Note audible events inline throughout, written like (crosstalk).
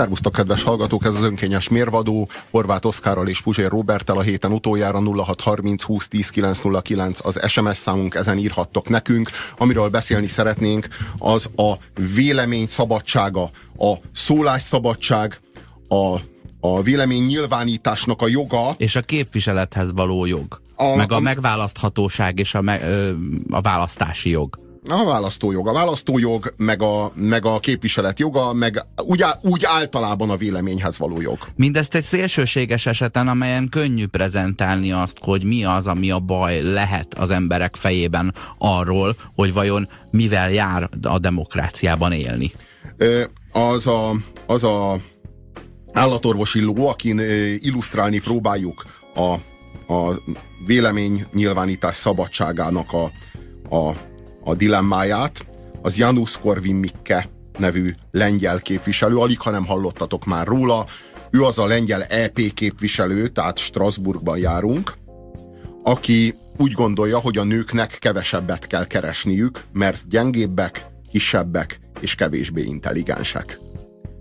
Szervusztok, kedves hallgatók, ez az önkényes mérvadó, Horváth Oszkárral és Puzsér Robertel a héten utoljára 0630 20 10 909 az SMS számunk, ezen írhattok nekünk. Amiről beszélni szeretnénk, az a vélemény szabadsága, a szólásszabadság, a, a vélemény nyilvánításnak a joga. És a képviselethez való jog. A, meg a, a megválaszthatóság és a, me, a választási jog. A választójog. A választójog, meg a, meg a képviselet joga, meg úgy, úgy általában a véleményhez való jog. Mindezt egy szélsőséges eseten, amelyen könnyű prezentálni azt, hogy mi az, ami a baj lehet az emberek fejében arról, hogy vajon mivel jár a demokráciában élni. Az a, az a állatorvosi ló, akin illusztrálni próbáljuk a, a vélemény nyilvánítás szabadságának a, a a dilemmáját, az Janusz Korvin Mikke nevű lengyel képviselő, alig ha nem hallottatok már róla, ő az a lengyel EP képviselő, tehát Strasbourgban járunk, aki úgy gondolja, hogy a nőknek kevesebbet kell keresniük, mert gyengébbek, kisebbek és kevésbé intelligensek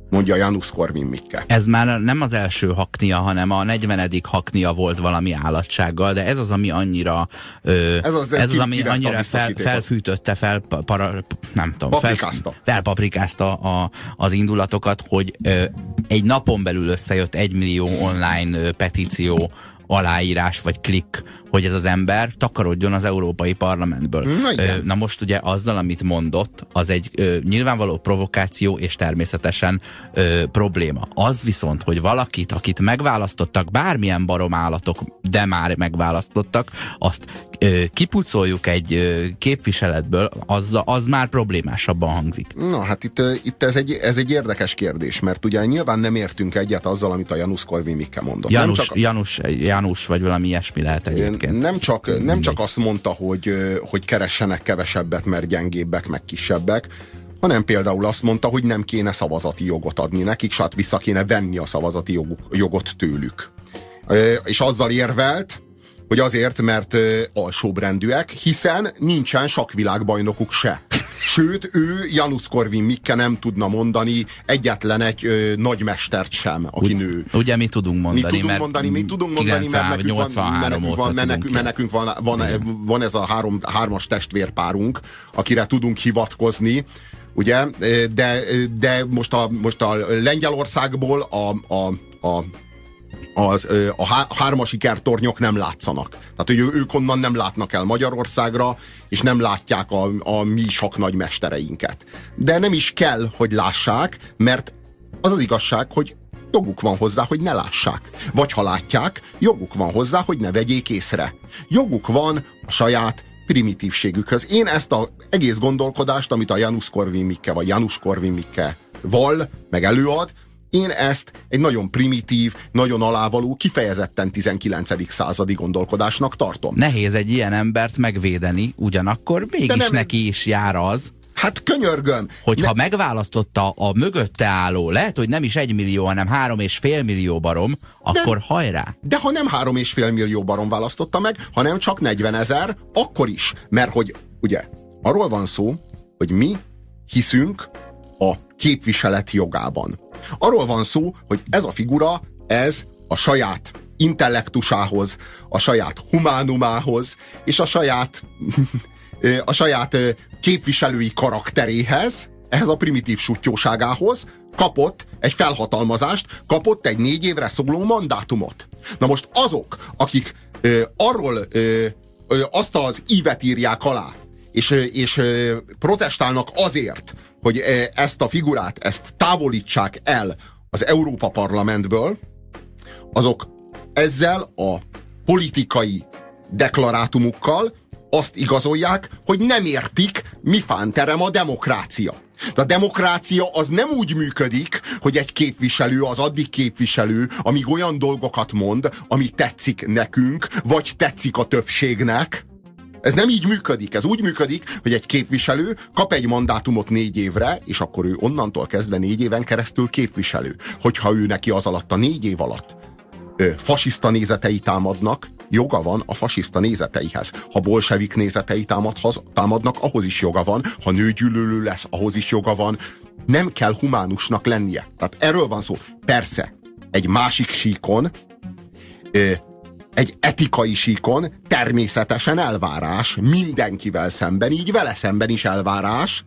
mondja Janusz Korvin Mikke. Ez már nem az első haknia, hanem a 40. haknia volt valami állatsággal, de ez az, ami annyira ö, ez az, ez az ami annyira fel, felfűtötte, fel, para, nem tudom, fel, felpaprikázta a, az indulatokat, hogy ö, egy napon belül összejött egy millió online petíció aláírás vagy klik, hogy ez az ember takarodjon az Európai Parlamentből. Na, ö, na most ugye azzal, amit mondott, az egy ö, nyilvánvaló provokáció és természetesen ö, probléma. Az viszont, hogy valakit, akit megválasztottak, bármilyen barom állatok, de már megválasztottak, azt ö, kipucoljuk egy ö, képviseletből, az, az már problémásabban hangzik. Na hát itt, itt ez, egy, ez egy érdekes kérdés, mert ugye nyilván nem értünk egyet azzal, amit a Janusz Korvin Mikke mondott. Janus, nem csak a... Janus, Janus, vagy valami ilyesmi lehet egyébként. Nem csak, nem csak azt mondta, hogy, hogy keressenek kevesebbet, mert gyengébbek, meg kisebbek, hanem például azt mondta, hogy nem kéne szavazati jogot adni nekik, sát vissza kéne venni a szavazati jogot tőlük. És azzal érvelt, hogy azért, mert alsóbrendűek, hiszen nincsen sakvilágbajnokuk se. Sőt, ő Janusz Korvin Mikke nem tudna mondani egyetlen egy ö, nagymestert sem, aki Ugy, nő. Ugye mi tudunk mondani, mi tudunk mert mondani, mi tudunk mondani, 90, mert nekünk van, mert nekünk van, mert nekünk, mert nekünk van, van, van ez a három, hármas testvérpárunk, akire tudunk hivatkozni, ugye, de, de most, a, most a Lengyelországból a, a, a az, a hármas ikertornyok nem látszanak. Tehát, hogy ők onnan nem látnak el Magyarországra, és nem látják a, a mi sok nagy mestereinket. De nem is kell, hogy lássák, mert az az igazság, hogy joguk van hozzá, hogy ne lássák. Vagy ha látják, joguk van hozzá, hogy ne vegyék észre. Joguk van a saját primitívségükhöz. Én ezt az egész gondolkodást, amit a Janusz Korvin Mikke, vagy Janus Korvin Mikke val, meg előad, én ezt egy nagyon primitív, nagyon alávaló, kifejezetten 19. századi gondolkodásnak tartom. Nehéz egy ilyen embert megvédeni, ugyanakkor mégis nem, neki is jár az, Hát könyörgöm. Hogyha ne... megválasztotta a mögötte álló, lehet, hogy nem is egy millió, hanem három és fél millió barom, akkor de, hajrá. De ha nem három és fél millió barom választotta meg, hanem csak 40 ezer, akkor is. Mert hogy ugye arról van szó, hogy mi hiszünk a képviselet jogában. Arról van szó, hogy ez a figura, ez a saját intellektusához, a saját humánumához, és a saját, (laughs) a saját képviselői karakteréhez, ehhez a primitív sutyóságához kapott egy felhatalmazást, kapott egy négy évre szóló mandátumot. Na most azok, akik ö, arról ö, ö, azt az ívet írják alá, és, és protestálnak azért, hogy ezt a figurát, ezt távolítsák el az Európa Parlamentből, azok ezzel a politikai deklarátumukkal azt igazolják, hogy nem értik, mi fánterem a demokrácia. De a demokrácia az nem úgy működik, hogy egy képviselő az addig képviselő, amíg olyan dolgokat mond, ami tetszik nekünk, vagy tetszik a többségnek, ez nem így működik. Ez úgy működik, hogy egy képviselő kap egy mandátumot négy évre, és akkor ő onnantól kezdve négy éven keresztül képviselő. Hogyha ő neki az alatt a négy év alatt ö, fasiszta nézetei támadnak, joga van a fasiszta nézeteihez. Ha bolsevik nézetei támadhoz, támadnak, ahhoz is joga van. Ha nőgyűlölő lesz, ahhoz is joga van. Nem kell humánusnak lennie. Tehát erről van szó. Persze, egy másik síkon, egy etikai síkon természetesen elvárás mindenkivel szemben, így vele szemben is elvárás,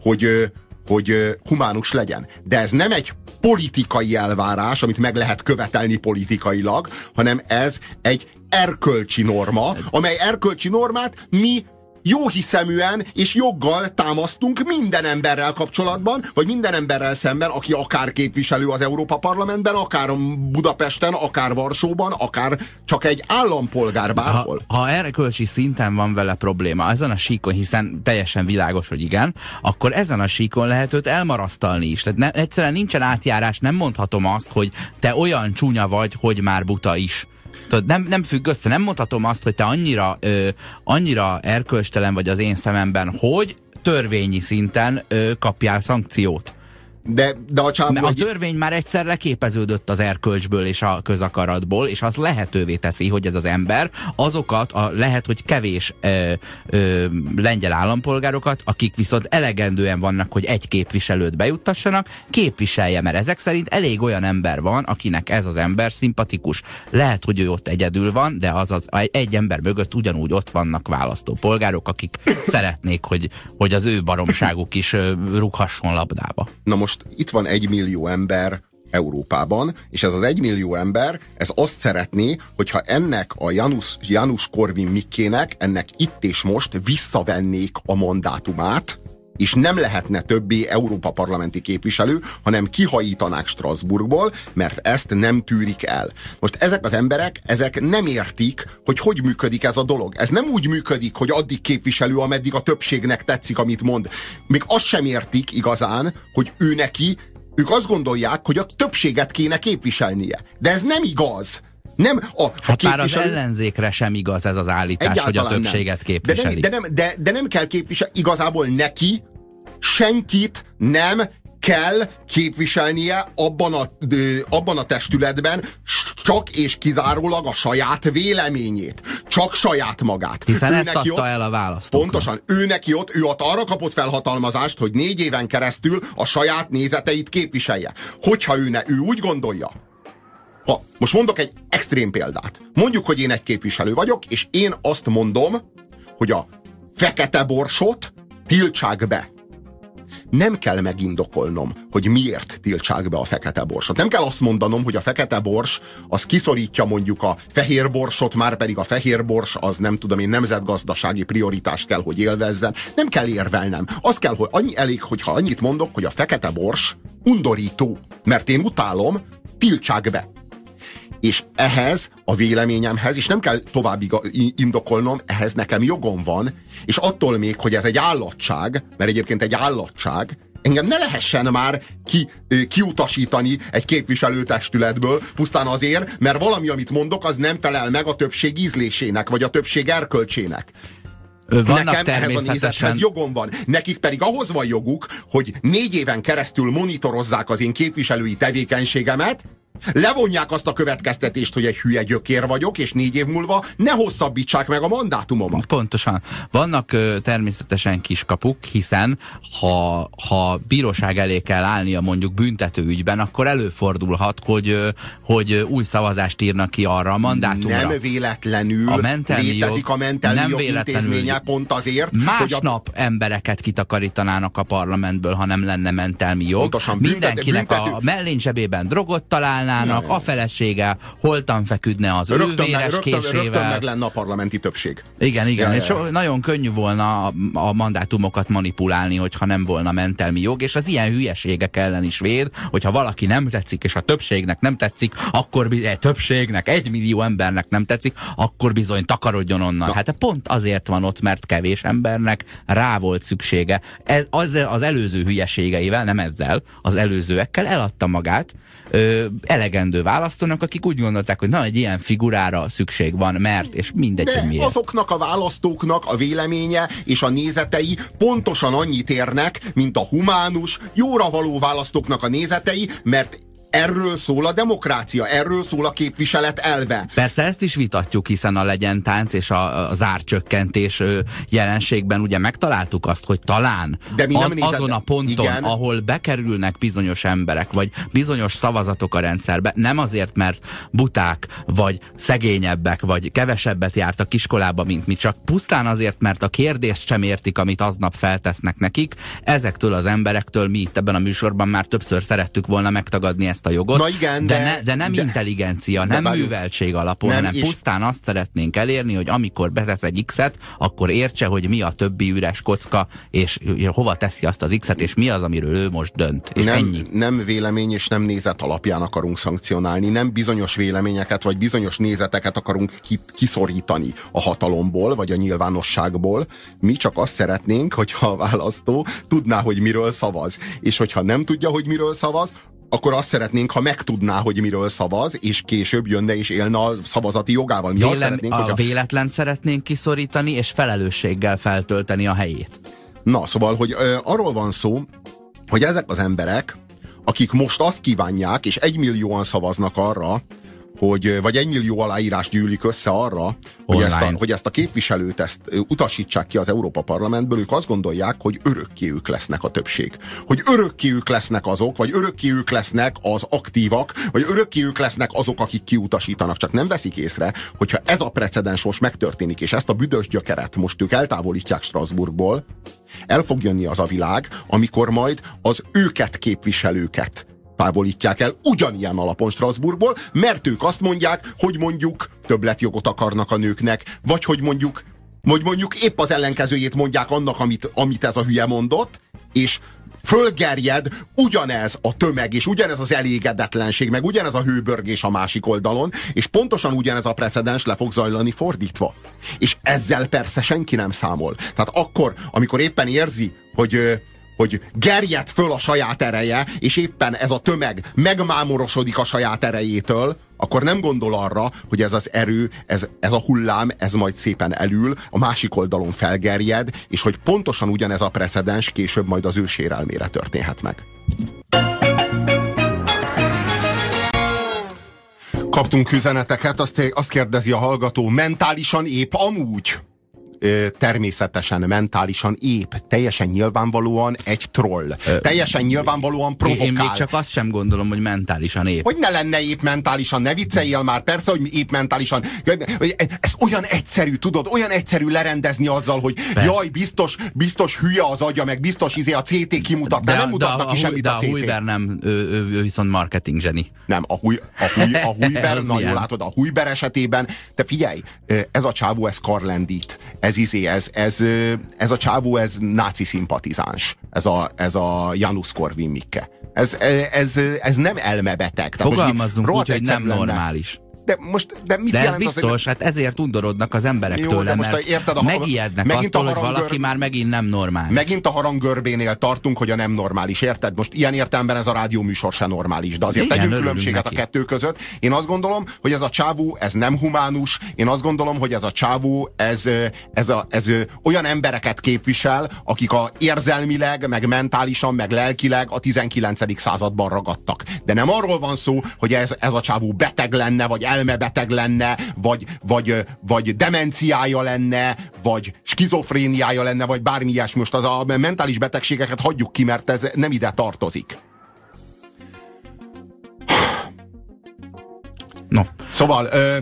hogy, hogy humánus legyen. De ez nem egy politikai elvárás, amit meg lehet követelni politikailag, hanem ez egy erkölcsi norma, amely erkölcsi normát mi jó hiszeműen és joggal támasztunk minden emberrel kapcsolatban, vagy minden emberrel szemben, aki akár képviselő az Európa Parlamentben, akár Budapesten, akár Varsóban, akár csak egy állampolgár bárhol. Ha, ha erkölcsi szinten van vele probléma, ezen a síkon, hiszen teljesen világos, hogy igen, akkor ezen a síkon lehet őt elmarasztalni is. Tehát ne, egyszerűen nincsen átjárás, nem mondhatom azt, hogy te olyan csúnya vagy, hogy már buta is. Tudod, nem, nem függ össze, nem mondhatom azt, hogy te annyira, ö, annyira erkölcstelen vagy az én szememben, hogy törvényi szinten ö, kapjál szankciót. De, de a, csáv, a törvény már egyszer leképeződött az erkölcsből és a közakaratból, és az lehetővé teszi, hogy ez az ember azokat a lehet, hogy kevés ö, ö, lengyel állampolgárokat, akik viszont elegendően vannak, hogy egy képviselőt bejuttassanak, képviselje, mert ezek szerint elég olyan ember van, akinek ez az ember szimpatikus. Lehet, hogy ő ott egyedül van, de az az egy ember mögött ugyanúgy ott vannak választópolgárok, akik szeretnék, hogy, hogy az ő baromságuk is rúghasson labdába. Na most most itt van egy millió ember Európában, és ez az egymillió ember, ez azt szeretné, hogyha ennek a Janus, Janus Korvin Mikkének, ennek itt és most visszavennék a mandátumát, és nem lehetne többé Európa parlamenti képviselő, hanem kihajítanák Strasbourgból, mert ezt nem tűrik el. Most ezek az emberek, ezek nem értik, hogy hogy működik ez a dolog. Ez nem úgy működik, hogy addig képviselő, ameddig a többségnek tetszik, amit mond. Még azt sem értik igazán, hogy ő neki, ők azt gondolják, hogy a többséget kéne képviselnie. De ez nem igaz. Nem a, hát a képviselő... már az ellenzékre sem igaz ez az állítás, Egyáltalán hogy a többséget nem. képviseli. De nem, de, nem, de, de nem kell képviselni, igazából neki senkit nem kell képviselnie abban a, ö, abban a testületben csak és kizárólag a saját véleményét. Csak saját magát. Hiszen ő ezt adta ott, el a választóknak. Pontosan. Ő neki ott, ő ott arra kapott felhatalmazást, hogy négy éven keresztül a saját nézeteit képviselje. Hogyha ő, ne, ő úgy gondolja, ha most mondok egy extrém példát. Mondjuk, hogy én egy képviselő vagyok, és én azt mondom, hogy a fekete borsot tiltsák be nem kell megindokolnom, hogy miért tiltsák be a fekete borsot. Nem kell azt mondanom, hogy a fekete bors az kiszorítja mondjuk a fehér borsot, már pedig a fehér bors az nem tudom én nemzetgazdasági prioritást kell, hogy élvezzen. Nem kell érvelnem. Az kell, hogy annyi elég, hogyha annyit mondok, hogy a fekete bors undorító, mert én utálom, tiltsák be és ehhez a véleményemhez, és nem kell tovább indokolnom, ehhez nekem jogom van, és attól még, hogy ez egy állatság, mert egyébként egy állatság, engem ne lehessen már ki, kiutasítani egy képviselőtestületből, pusztán azért, mert valami, amit mondok, az nem felel meg a többség ízlésének, vagy a többség erkölcsének. Vannak Nekem ehhez a nézethez jogom van. Nekik pedig ahhoz van joguk, hogy négy éven keresztül monitorozzák az én képviselői tevékenységemet, levonják azt a következtetést, hogy egy hülye gyökér vagyok, és négy év múlva ne hosszabbítsák meg a mandátumomat. Pontosan. Vannak ö, természetesen kiskapuk, hiszen ha, ha bíróság elé kell állnia mondjuk büntető ügyben, akkor előfordulhat, hogy, ö, hogy új szavazást írnak ki arra a mandátumra. Nem véletlenül a létezik a mentelmi nem intézménye pont azért, másnap a... embereket kitakarítanának a parlamentből, ha nem lenne mentelmi jog. Pontosan, Mindenkinek büntető... a mellény drogot találná, csinálnának, a felesége holtan feküdne az rögtön, ő véres rögtön, késével. Rögtön meg lenne a parlamenti többség. Igen, igen. Ja, ja. nagyon könnyű volna a, a mandátumokat manipulálni, hogyha nem volna mentelmi jog, és az ilyen hülyeségek ellen is véd, hogyha valaki nem tetszik, és a többségnek nem tetszik, akkor egy többségnek, egy millió embernek nem tetszik, akkor bizony takarodjon onnan. Na. Hát pont azért van ott, mert kevés embernek rá volt szüksége. Ez, az, az előző hülyeségeivel, nem ezzel, az előzőekkel eladta magát, ö, elegendő választónak, akik úgy gondolták, hogy na, egy ilyen figurára szükség van, mert, és mindegy, De hogy miért. azoknak a választóknak a véleménye és a nézetei pontosan annyit érnek, mint a humánus, jóra való választóknak a nézetei, mert Erről szól a demokrácia, erről szól a képviselet elve. Persze ezt is vitatjuk, hiszen a legyen tánc és a, a zárcsökkentés jelenségben ugye megtaláltuk azt, hogy talán De mi nem a, nézed, azon a ponton, igen. ahol bekerülnek bizonyos emberek, vagy bizonyos szavazatok a rendszerbe, nem azért, mert buták, vagy szegényebbek, vagy kevesebbet jártak iskolába, mint mi, csak pusztán azért, mert a kérdést sem értik, amit aznap feltesznek nekik, ezektől az emberektől mi itt ebben a műsorban már többször szerettük volna megtagadni ezt a jogot. Na igen, de, de, ne, de nem de, intelligencia, de nem bárjuk, műveltség alapon, nem, hanem pusztán azt szeretnénk elérni, hogy amikor betesz egy X-et, akkor értse, hogy mi a többi üres kocka, és hova teszi azt az X-et, és mi az, amiről ő most dönt. És nem, ennyi. nem vélemény és nem nézet alapján akarunk szankcionálni, nem bizonyos véleményeket vagy bizonyos nézeteket akarunk kiszorítani a hatalomból, vagy a nyilvánosságból. Mi csak azt szeretnénk, hogyha a választó tudná, hogy miről szavaz. És hogyha nem tudja, hogy miről szavaz, akkor azt szeretnénk, ha megtudná, hogy miről szavaz, és később jönne és élne a szavazati jogával. Mi Vélem, azt szeretnénk, a, a véletlen szeretnénk kiszorítani, és felelősséggel feltölteni a helyét. Na, szóval, hogy ö, arról van szó, hogy ezek az emberek, akik most azt kívánják, és egymillióan szavaznak arra, hogy, vagy egy millió aláírás gyűlik össze arra, hogy ezt, a, hogy ezt a képviselőt ezt utasítsák ki az Európa Parlamentből, ők azt gondolják, hogy örökké ők lesznek a többség. Hogy örökké ők lesznek azok, vagy örökké ők lesznek az aktívak, vagy örökké ők lesznek azok, akik kiutasítanak. Csak nem veszik észre, hogyha ez a precedens most megtörténik, és ezt a büdös gyökeret most ők eltávolítják Strasbourgból, el fog jönni az a világ, amikor majd az őket képviselőket távolítják el ugyanilyen alapon Strasbourgból, mert ők azt mondják, hogy mondjuk többletjogot akarnak a nőknek, vagy hogy mondjuk, vagy mondjuk épp az ellenkezőjét mondják annak, amit, amit ez a hülye mondott, és fölgerjed ugyanez a tömeg, és ugyanez az elégedetlenség, meg ugyanez a hőbörgés a másik oldalon, és pontosan ugyanez a precedens le fog zajlani fordítva. És ezzel persze senki nem számol. Tehát akkor, amikor éppen érzi, hogy hogy gerjed föl a saját ereje, és éppen ez a tömeg megmámorosodik a saját erejétől, akkor nem gondol arra, hogy ez az erő, ez, ez a hullám, ez majd szépen elül, a másik oldalon felgerjed, és hogy pontosan ugyanez a precedens később majd az ő sérelmére történhet meg. Kaptunk üzeneteket, azt, azt kérdezi a hallgató, mentálisan épp amúgy természetesen, mentálisan épp, teljesen nyilvánvalóan egy troll. Ö, teljesen nyilvánvalóan provokál. Én még csak azt sem gondolom, hogy mentálisan épp. Hogy ne lenne épp mentálisan, ne vicceljél már, persze, hogy épp mentálisan. Ez olyan egyszerű, tudod, olyan egyszerű lerendezni azzal, hogy persze. jaj, biztos, biztos hülye az agya, meg biztos izé a CT kimutat, de, nem mutatnak ki semmit de a, a CT. De a Hujber nem, ő, ő, ő viszont marketing zseni. Nem, a, Huy, a, Huy, a (laughs) Hujber, na jól látod, a Hujber esetében, te figyelj, ez a csávó, ez karlendít, ez ez izé, ez, ez, ez a csávó, ez náci szimpatizáns. Ez a, ez a Janusz Korvin Mikke. Ez, ez, ez nem elmebeteg. Fogalmazzunk úgy, hogy nem normális. De most, de mit de ez biztos, az, hát ezért undorodnak az emberek Jó, tőle, most mert érted, a, megijednek megint attól, a hogy valaki már megint nem normális. Megint a harangörbénél tartunk, hogy a nem normális, érted? Most ilyen értelemben ez a rádióműsor se normális, de azért Igen, tegyünk különbséget neki. a kettő között. Én azt gondolom, hogy ez a csávó, ez nem humánus, én azt gondolom, hogy ez a csávó, ez, ez, a, ez olyan embereket képvisel, akik a érzelmileg, meg mentálisan, meg lelkileg a 19. században ragadtak. De nem arról van szó, hogy ez, ez a csávó beteg lenne, vagy elmebeteg lenne, vagy, vagy, vagy demenciája lenne, vagy skizofréniája lenne, vagy bármi ilyesmi. Most az a mentális betegségeket hagyjuk ki, mert ez nem ide tartozik. No. Szóval... Ö,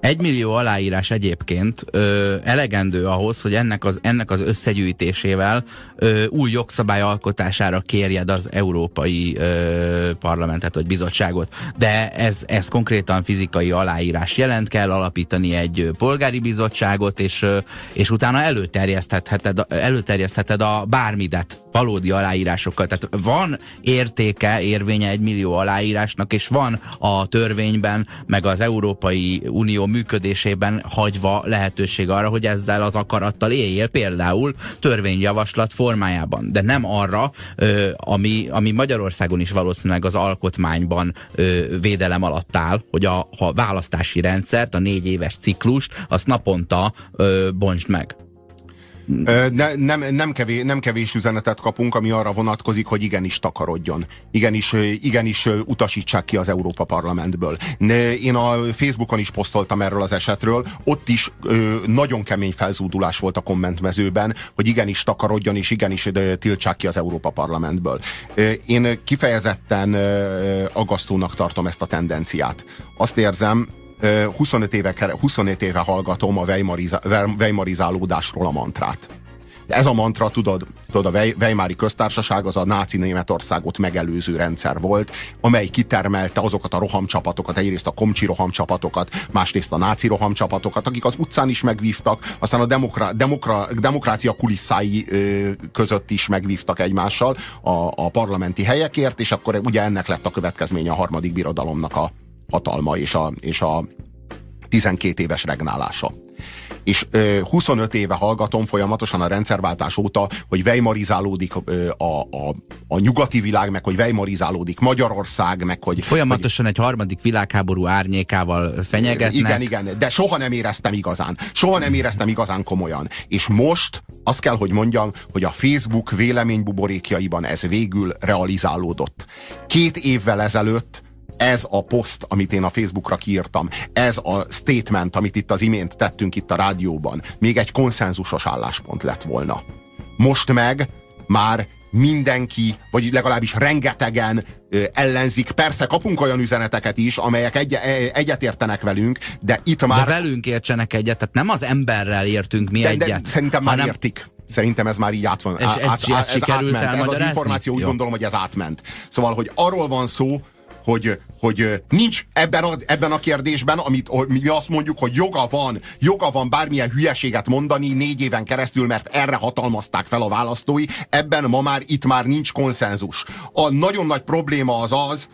egy millió aláírás egyébként ö, elegendő ahhoz, hogy ennek az, ennek az összegyűjtésével ö, új jogszabály alkotására kérjed az Európai ö, Parlamentet vagy Bizottságot. De ez, ez konkrétan fizikai aláírás jelent, kell alapítani egy polgári bizottságot, és, ö, és utána előterjesztheted, előterjesztheted a bármidet valódi aláírásokkal. Tehát van értéke, érvénye egy millió aláírásnak, és van a törvényben, meg az Európai Unió működésében hagyva lehetőség arra, hogy ezzel az akarattal éljél, például törvényjavaslat formájában, de nem arra, ö, ami, ami Magyarországon is valószínűleg az alkotmányban ö, védelem alatt áll, hogy a, a választási rendszert, a négy éves ciklust, azt naponta ö, bontsd meg. Ne, nem, nem, kevés, nem kevés üzenetet kapunk, ami arra vonatkozik, hogy igenis takarodjon. Igenis, igenis utasítsák ki az Európa Parlamentből. Én a Facebookon is posztoltam erről az esetről, ott is nagyon kemény felzúdulás volt a kommentmezőben, hogy igenis takarodjon, és igenis tiltsák ki az Európa Parlamentből. Én kifejezetten agasztónak tartom ezt a tendenciát. Azt érzem, 25 éve, 25 éve hallgatom a Weimarizálódásról a mantrát. Ez a mantra, tudod, tudod a Weimári köztársaság az a náci Németországot megelőző rendszer volt, amely kitermelte azokat a rohamcsapatokat, egyrészt a komcsi rohamcsapatokat, másrészt a náci rohamcsapatokat, akik az utcán is megvívtak, aztán a demokra, demokra, demokrácia kulisszái ö, között is megvívtak egymással a, a parlamenti helyekért, és akkor ugye ennek lett a következménye a harmadik birodalomnak a hatalma és a, és a 12 éves regnálása. És ö, 25 éve hallgatom folyamatosan a rendszerváltás óta, hogy vejmarizálódik ö, a, a, a nyugati világ, meg hogy vejmarizálódik Magyarország, meg hogy... Folyamatosan hogy, egy harmadik világháború árnyékával fenyegetnek. Igen, igen, de soha nem éreztem igazán. Soha nem éreztem igazán komolyan. És most azt kell, hogy mondjam, hogy a Facebook véleménybuborékjaiban ez végül realizálódott. Két évvel ezelőtt ez a poszt, amit én a Facebookra kiírtam, ez a statement, amit itt az imént tettünk itt a rádióban, még egy konszenzusos álláspont lett volna. Most meg már mindenki, vagy legalábbis rengetegen ö, ellenzik. Persze kapunk olyan üzeneteket is, amelyek egy, e, egyetértenek velünk, de itt már... De velünk értsenek egyet, tehát nem az emberrel értünk mi de, egyet. De szerintem már hanem... értik. Szerintem ez már így át van. És át, ez, ez, ez átment. Ez az információ, úgy Jó. gondolom, hogy ez átment. Szóval, hogy arról van szó, hogy, hogy nincs ebben a, ebben a kérdésben, amit mi azt mondjuk, hogy joga van, joga van bármilyen hülyeséget mondani négy éven keresztül, mert erre hatalmazták fel a választói, ebben ma már itt már nincs konszenzus. A nagyon nagy probléma az az,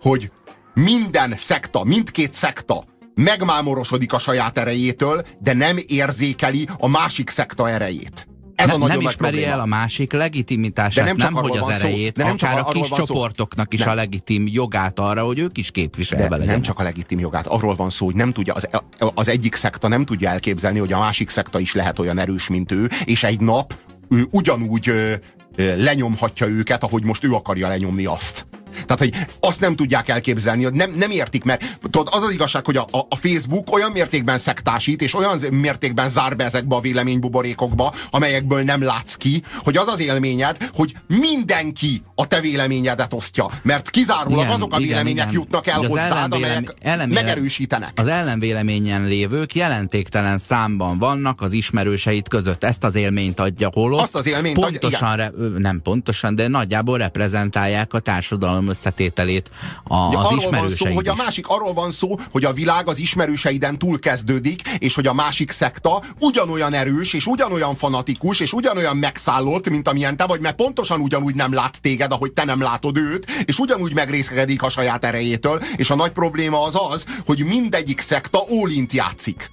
hogy minden szekta, mindkét szekta megmámorosodik a saját erejétől, de nem érzékeli a másik szekta erejét. Ez ne, a nem ismeri probléma. el a másik legitimitását, de nem, nem hogy az erejét, de nem akár csak a kis csoportoknak is nem. a legitim jogát arra, hogy ők is képviselve legyenek. Nem csak a legitim jogát, arról van szó, hogy nem tudja, az, az egyik szekta nem tudja elképzelni, hogy a másik szekta is lehet olyan erős, mint ő, és egy nap ő ugyanúgy ö, ö, lenyomhatja őket, ahogy most ő akarja lenyomni azt. Tehát, hogy azt nem tudják elképzelni, hogy nem, nem értik, mert tudod, az az igazság, hogy a, a, Facebook olyan mértékben szektásít, és olyan mértékben zár be ezekbe a véleménybuborékokba, amelyekből nem látsz ki, hogy az az élményed, hogy mindenki a te véleményedet osztja. Mert kizárólag igen, azok a igen, vélemények igen. jutnak el hozzád, amelyek ellenvélem, megerősítenek. Az ellenvéleményen lévők jelentéktelen számban vannak az ismerőseit között. Ezt az élményt adja holott. Azt az élményt pontosan, adja, re, nem pontosan, de nagyjából reprezentálják a társadalom összetételét a, ja, az van szó, hogy a másik arról van szó, hogy a világ az ismerőseiden túl kezdődik, és hogy a másik szekta ugyanolyan erős, és ugyanolyan fanatikus, és ugyanolyan megszállott, mint amilyen te vagy, mert pontosan ugyanúgy nem lát téged, ahogy te nem látod őt, és ugyanúgy megrészkedik a saját erejétől, és a nagy probléma az az, hogy mindegyik szekta ólint játszik.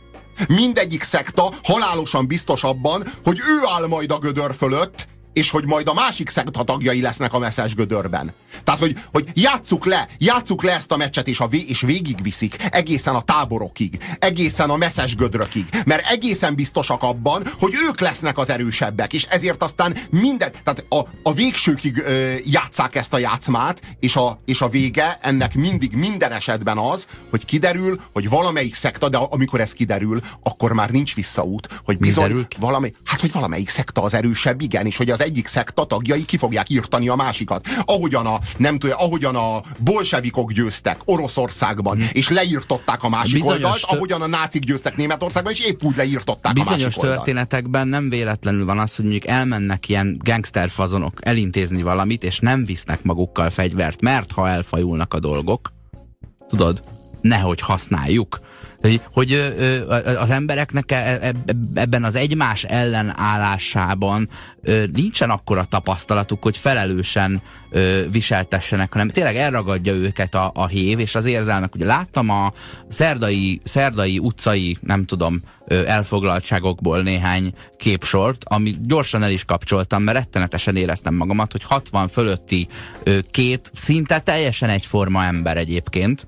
Mindegyik szekta halálosan biztos abban, hogy ő áll majd a gödör fölött, és hogy majd a másik szekta tagjai lesznek a messzes gödörben. Tehát, hogy, hogy játsszuk le, játsszuk le ezt a meccset, és, a vé, és végigviszik egészen a táborokig, egészen a messzes gödrökig, mert egészen biztosak abban, hogy ők lesznek az erősebbek, és ezért aztán minden, tehát a, a végsőkig ö, játszák ezt a játszmát, és a, és a vége ennek mindig, minden esetben az, hogy kiderül, hogy valamelyik szekta, de amikor ez kiderül, akkor már nincs visszaút, hogy bizony valami, hát hogy valamelyik szekta az erősebb, igen, és hogy az egyik szekta tagjai ki fogják írtani a másikat. Ahogyan a, nem tudja, ahogyan a bolsevikok győztek Oroszországban, hmm. és leírtották a másik Bizonyos oldalt, ahogyan a nácik győztek Németországban, és épp úgy leírtották Bizonyos a másik történetekben oldalt. nem véletlenül van az, hogy mondjuk elmennek ilyen gangsterfazonok elintézni valamit, és nem visznek magukkal fegyvert, mert ha elfajulnak a dolgok, tudod, nehogy használjuk hogy, hogy az embereknek e, e, ebben az egymás ellenállásában nincsen akkora tapasztalatuk, hogy felelősen viseltessenek, hanem tényleg elragadja őket a, a hév és az érzelmek. Ugye láttam a szerdai, szerdai utcai, nem tudom, elfoglaltságokból néhány képsort, ami gyorsan el is kapcsoltam, mert rettenetesen éreztem magamat, hogy 60 fölötti két szinte teljesen egyforma ember egyébként,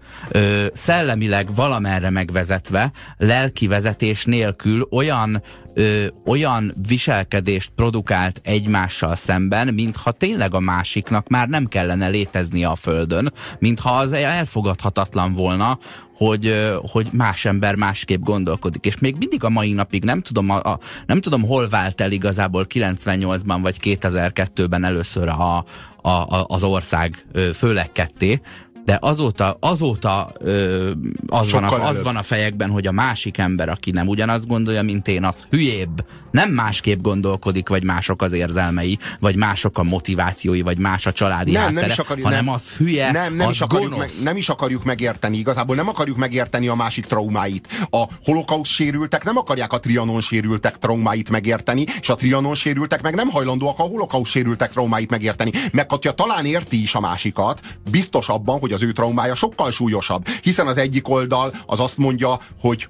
szellemileg valamerre megvezető vezetve, lelki vezetés nélkül olyan, ö, olyan viselkedést produkált egymással szemben, mintha tényleg a másiknak már nem kellene léteznie a Földön, mintha az elfogadhatatlan volna, hogy, hogy más ember másképp gondolkodik. És még mindig a mai napig nem tudom, a, a, nem tudom hol vált el igazából 98-ban vagy 2002-ben először a, a, a, az ország főleg ketté, de azóta, azóta ö, az, van a, az van a fejekben, hogy a másik ember, aki nem ugyanazt gondolja, mint én, az hülyébb, nem másképp gondolkodik, vagy mások az érzelmei, vagy mások a motivációi, vagy más a családi nem, háttere, nem is akarjuk, hanem nem, az hülye, nem, nem az is akarjuk meg, Nem is akarjuk megérteni, igazából nem akarjuk megérteni a másik traumáit. A holokauszt sérültek nem akarják a trianon sérültek traumáit megérteni, és a trianon sérültek meg nem hajlandóak a holokauszt sérültek traumáit megérteni. Meg hogyha talán érti is a másikat, biztos abban, hogy az ő traumája sokkal súlyosabb, hiszen az egyik oldal az azt mondja, hogy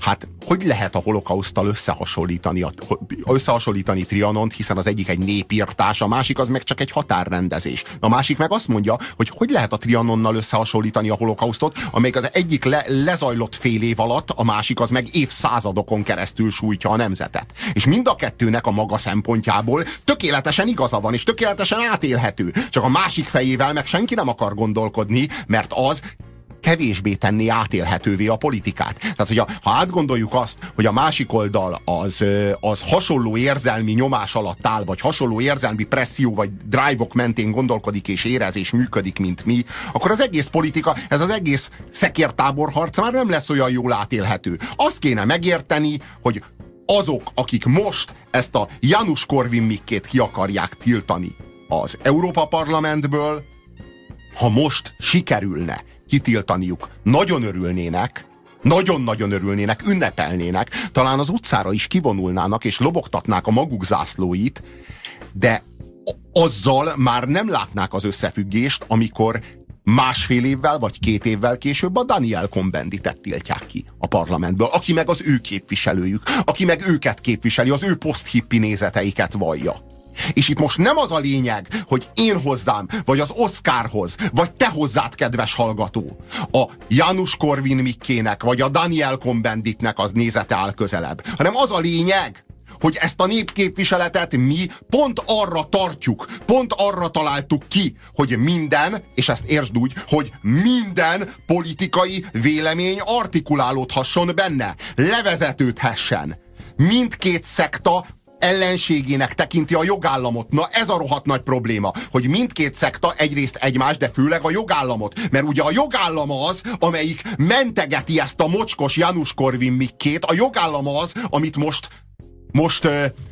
Hát, hogy lehet a holokausztal összehasonlítani, összehasonlítani Trianont, hiszen az egyik egy népírtás, a másik az meg csak egy határrendezés. A másik meg azt mondja, hogy hogy lehet a Trianonnal összehasonlítani a holokausztot, amelyik az egyik le, lezajlott fél év alatt, a másik az meg évszázadokon keresztül sújtja a nemzetet. És mind a kettőnek a maga szempontjából tökéletesen igaza van, és tökéletesen átélhető. Csak a másik fejével meg senki nem akar gondolkodni, mert az kevésbé tenni átélhetővé a politikát. Tehát, hogyha, ha átgondoljuk azt, hogy a másik oldal az, az hasonló érzelmi nyomás alatt áll, vagy hasonló érzelmi presszió, vagy drive-ok mentén gondolkodik és érez és működik, mint mi, akkor az egész politika, ez az egész szekértáborharc már nem lesz olyan jól átélhető. Azt kéne megérteni, hogy azok, akik most ezt a Janus Korvin Mikkét ki akarják tiltani az Európa Parlamentből, ha most sikerülne kitiltaniuk, nagyon örülnének, nagyon-nagyon örülnének, ünnepelnének, talán az utcára is kivonulnának és lobogtatnák a maguk zászlóit, de azzal már nem látnák az összefüggést, amikor másfél évvel vagy két évvel később a Daniel Combenditet tiltják ki a parlamentből, aki meg az ő képviselőjük, aki meg őket képviseli, az ő poszthippi nézeteiket vallja. És itt most nem az a lényeg, hogy én hozzám, vagy az Oscarhoz, vagy te hozzád, kedves hallgató, a Janusz Korvin Mikkének, vagy a Daniel Combenditnek az nézete áll közelebb, hanem az a lényeg, hogy ezt a népképviseletet mi pont arra tartjuk, pont arra találtuk ki, hogy minden, és ezt értsd úgy, hogy minden politikai vélemény artikulálódhasson benne, levezetődhessen. Mindkét szekta ellenségének tekinti a jogállamot. Na ez a rohadt nagy probléma, hogy mindkét szekta egyrészt egymás, de főleg a jogállamot. Mert ugye a jogállam az, amelyik mentegeti ezt a mocskos Janus Korvin Mikkét, a jogállam az, amit most most,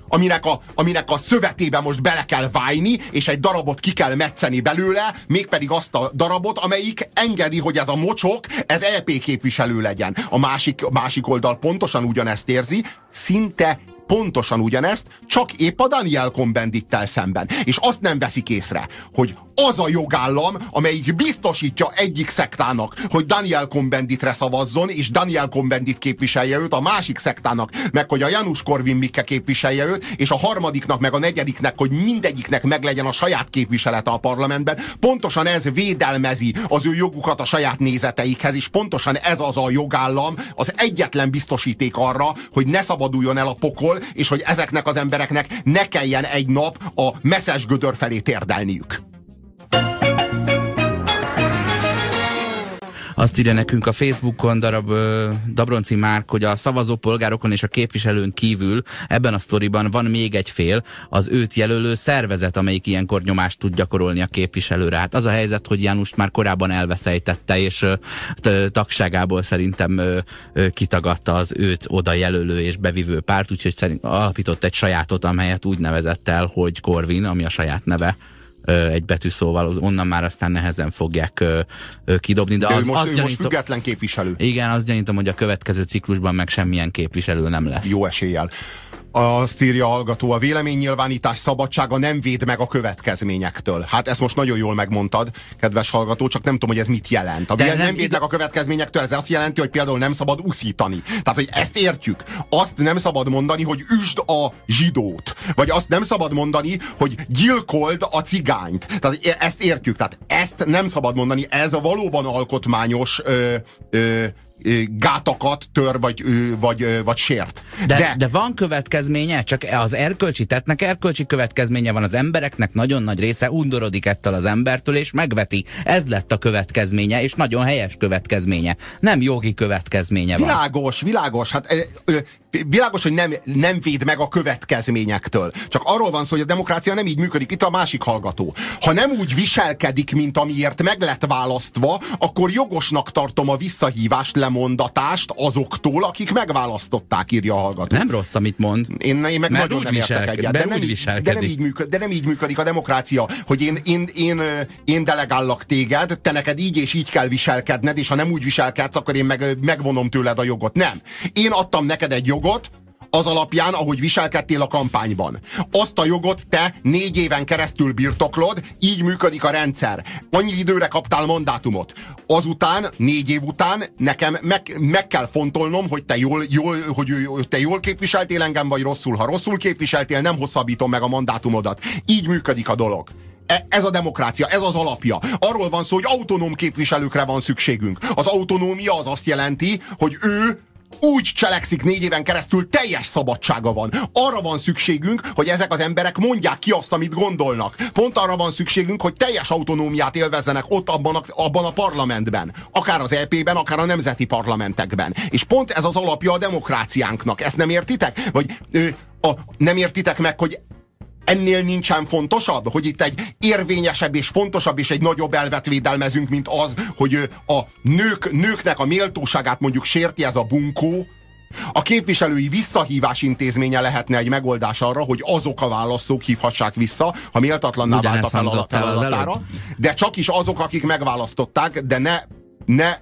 aminek, a, aminek a szövetébe most bele kell vájni, és egy darabot ki kell metszeni belőle, mégpedig azt a darabot, amelyik engedi, hogy ez a mocsok, ez LP e képviselő legyen. A másik, másik oldal pontosan ugyanezt érzi, szinte pontosan ugyanezt, csak épp a Daniel Cohn-Bendittel szemben. És azt nem veszik észre, hogy az a jogállam, amelyik biztosítja egyik szektának, hogy Daniel Combenditre szavazzon, és Daniel Combendit képviselje őt, a másik szektának, meg hogy a Janusz Korvin Mikke képviselje őt, és a harmadiknak, meg a negyediknek, hogy mindegyiknek meglegyen a saját képviselete a parlamentben. Pontosan ez védelmezi az ő jogukat a saját nézeteikhez, és pontosan ez az a jogállam, az egyetlen biztosíték arra, hogy ne szabaduljon el a pokol, és hogy ezeknek az embereknek ne kelljen egy nap a messzes gödör felé térdelniük. Azt írja nekünk a Facebookon darab Dabronci Márk, hogy a szavazópolgárokon és a képviselőn kívül ebben a sztoriban van még egy fél, az őt jelölő szervezet, amelyik ilyenkor nyomást tud gyakorolni a képviselőre. Hát az a helyzet, hogy János már korábban elveszejtette, és tagságából szerintem kitagadta az őt oda jelölő és bevivő párt, úgyhogy szerint alapított egy sajátot, amelyet úgy nevezett el, hogy Korvin, ami a saját neve egy betűszóval, onnan már aztán nehezen fogják kidobni. De, de az, most, az gyanítom, most független képviselő. Igen, azt gyanítom, hogy a következő ciklusban meg semmilyen képviselő nem lesz. Jó eséllyel. Azt írja a hallgató, a véleménynyilvánítás szabadsága nem véd meg a következményektől. Hát ezt most nagyon jól megmondtad, kedves hallgató, csak nem tudom, hogy ez mit jelent. A nem, nem véd meg a következményektől, ez azt jelenti, hogy például nem szabad uszítani. Tehát, hogy ezt értjük. Azt nem szabad mondani, hogy üsd a zsidót. Vagy azt nem szabad mondani, hogy gyilkold a cigányt. Tehát ezt értjük. Tehát ezt nem szabad mondani. Ez a valóban alkotmányos ö, ö, gátakat tör, vagy, vagy, vagy sért. De, de, de van következménye, csak az erkölcsi tettnek erkölcsi következménye van. Az embereknek nagyon nagy része undorodik ettől az embertől, és megveti. Ez lett a következménye, és nagyon helyes következménye. Nem jogi következménye van. Világos, világos. Hát világos, hogy nem, nem véd meg a következményektől. Csak arról van szó, hogy a demokrácia nem így működik. Itt a másik hallgató. Ha nem úgy viselkedik, mint amiért meg lett választva, akkor jogosnak tartom a visszahívást, lemondatást azoktól, akik megválasztották, írja a hallgató. Nem rossz, amit mond. Én, én meg Mert nagyon nem értek egyet. De nem, így, de, nem így működik, de nem így működik a demokrácia, hogy én, én, én, én delegállak téged, te neked így és így kell viselkedned, és ha nem úgy viselkedsz, akkor én meg, megvonom tőled a jogot. Nem. Én adtam neked egy jogot, az alapján, ahogy viselkedtél a kampányban. Azt a jogot te négy éven keresztül birtoklod, így működik a rendszer. Annyi időre kaptál mandátumot. Azután, négy év után nekem meg, meg kell fontolnom, hogy te jól, jól, hogy te jól képviseltél engem, vagy rosszul. Ha rosszul képviseltél, nem hosszabbítom meg a mandátumodat. Így működik a dolog. E, ez a demokrácia, ez az alapja. Arról van szó, hogy autonóm képviselőkre van szükségünk. Az autonómia az azt jelenti, hogy ő úgy cselekszik négy éven keresztül, teljes szabadsága van. Arra van szükségünk, hogy ezek az emberek mondják ki azt, amit gondolnak. Pont arra van szükségünk, hogy teljes autonómiát élvezzenek ott abban a, abban a parlamentben. Akár az EP-ben, akár a nemzeti parlamentekben. És pont ez az alapja a demokráciánknak. Ezt nem értitek? Vagy ö, a, nem értitek meg, hogy ennél nincsen fontosabb, hogy itt egy érvényesebb és fontosabb és egy nagyobb elvet védelmezünk, mint az, hogy a nők, nőknek a méltóságát mondjuk sérti ez a bunkó, a képviselői visszahívás intézménye lehetne egy megoldás arra, hogy azok a választók hívhassák vissza, ha méltatlanná váltak a feladatára, de csak is azok, akik megválasztották, de ne, ne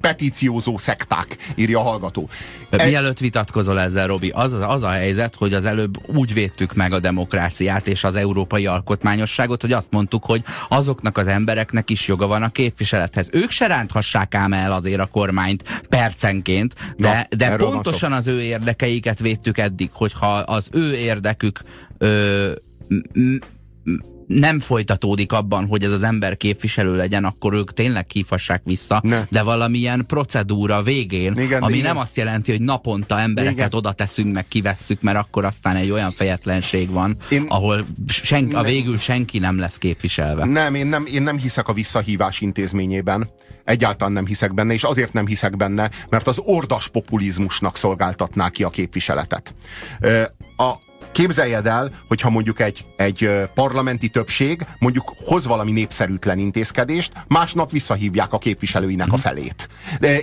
petíciózó szekták, írja a hallgató. E- Mielőtt vitatkozol ezzel, Robi, az, az a helyzet, hogy az előbb úgy védtük meg a demokráciát és az európai alkotmányosságot, hogy azt mondtuk, hogy azoknak az embereknek is joga van a képviselethez. Ők se ránthassák ám el azért a kormányt percenként, de, Na, de pontosan az ő érdekeiket védtük eddig, hogyha az ő érdekük ö, nem folytatódik abban, hogy ez az ember képviselő legyen, akkor ők tényleg hívhassák vissza, ne. de valamilyen procedúra végén, igen, ami igen. nem azt jelenti, hogy naponta embereket igen. oda teszünk, meg kivesszük, mert akkor aztán egy olyan fejetlenség van, én, ahol sen, a végül senki nem lesz képviselve. Nem, én nem, én nem hiszek a visszahívás intézményében. Egyáltalán nem hiszek benne, és azért nem hiszek benne, mert az ordas populizmusnak szolgáltatná ki a képviseletet. A, Képzeljed el, hogyha mondjuk egy, egy parlamenti többség mondjuk hoz valami népszerűtlen intézkedést, másnap visszahívják a képviselőinek a mhm. felét. De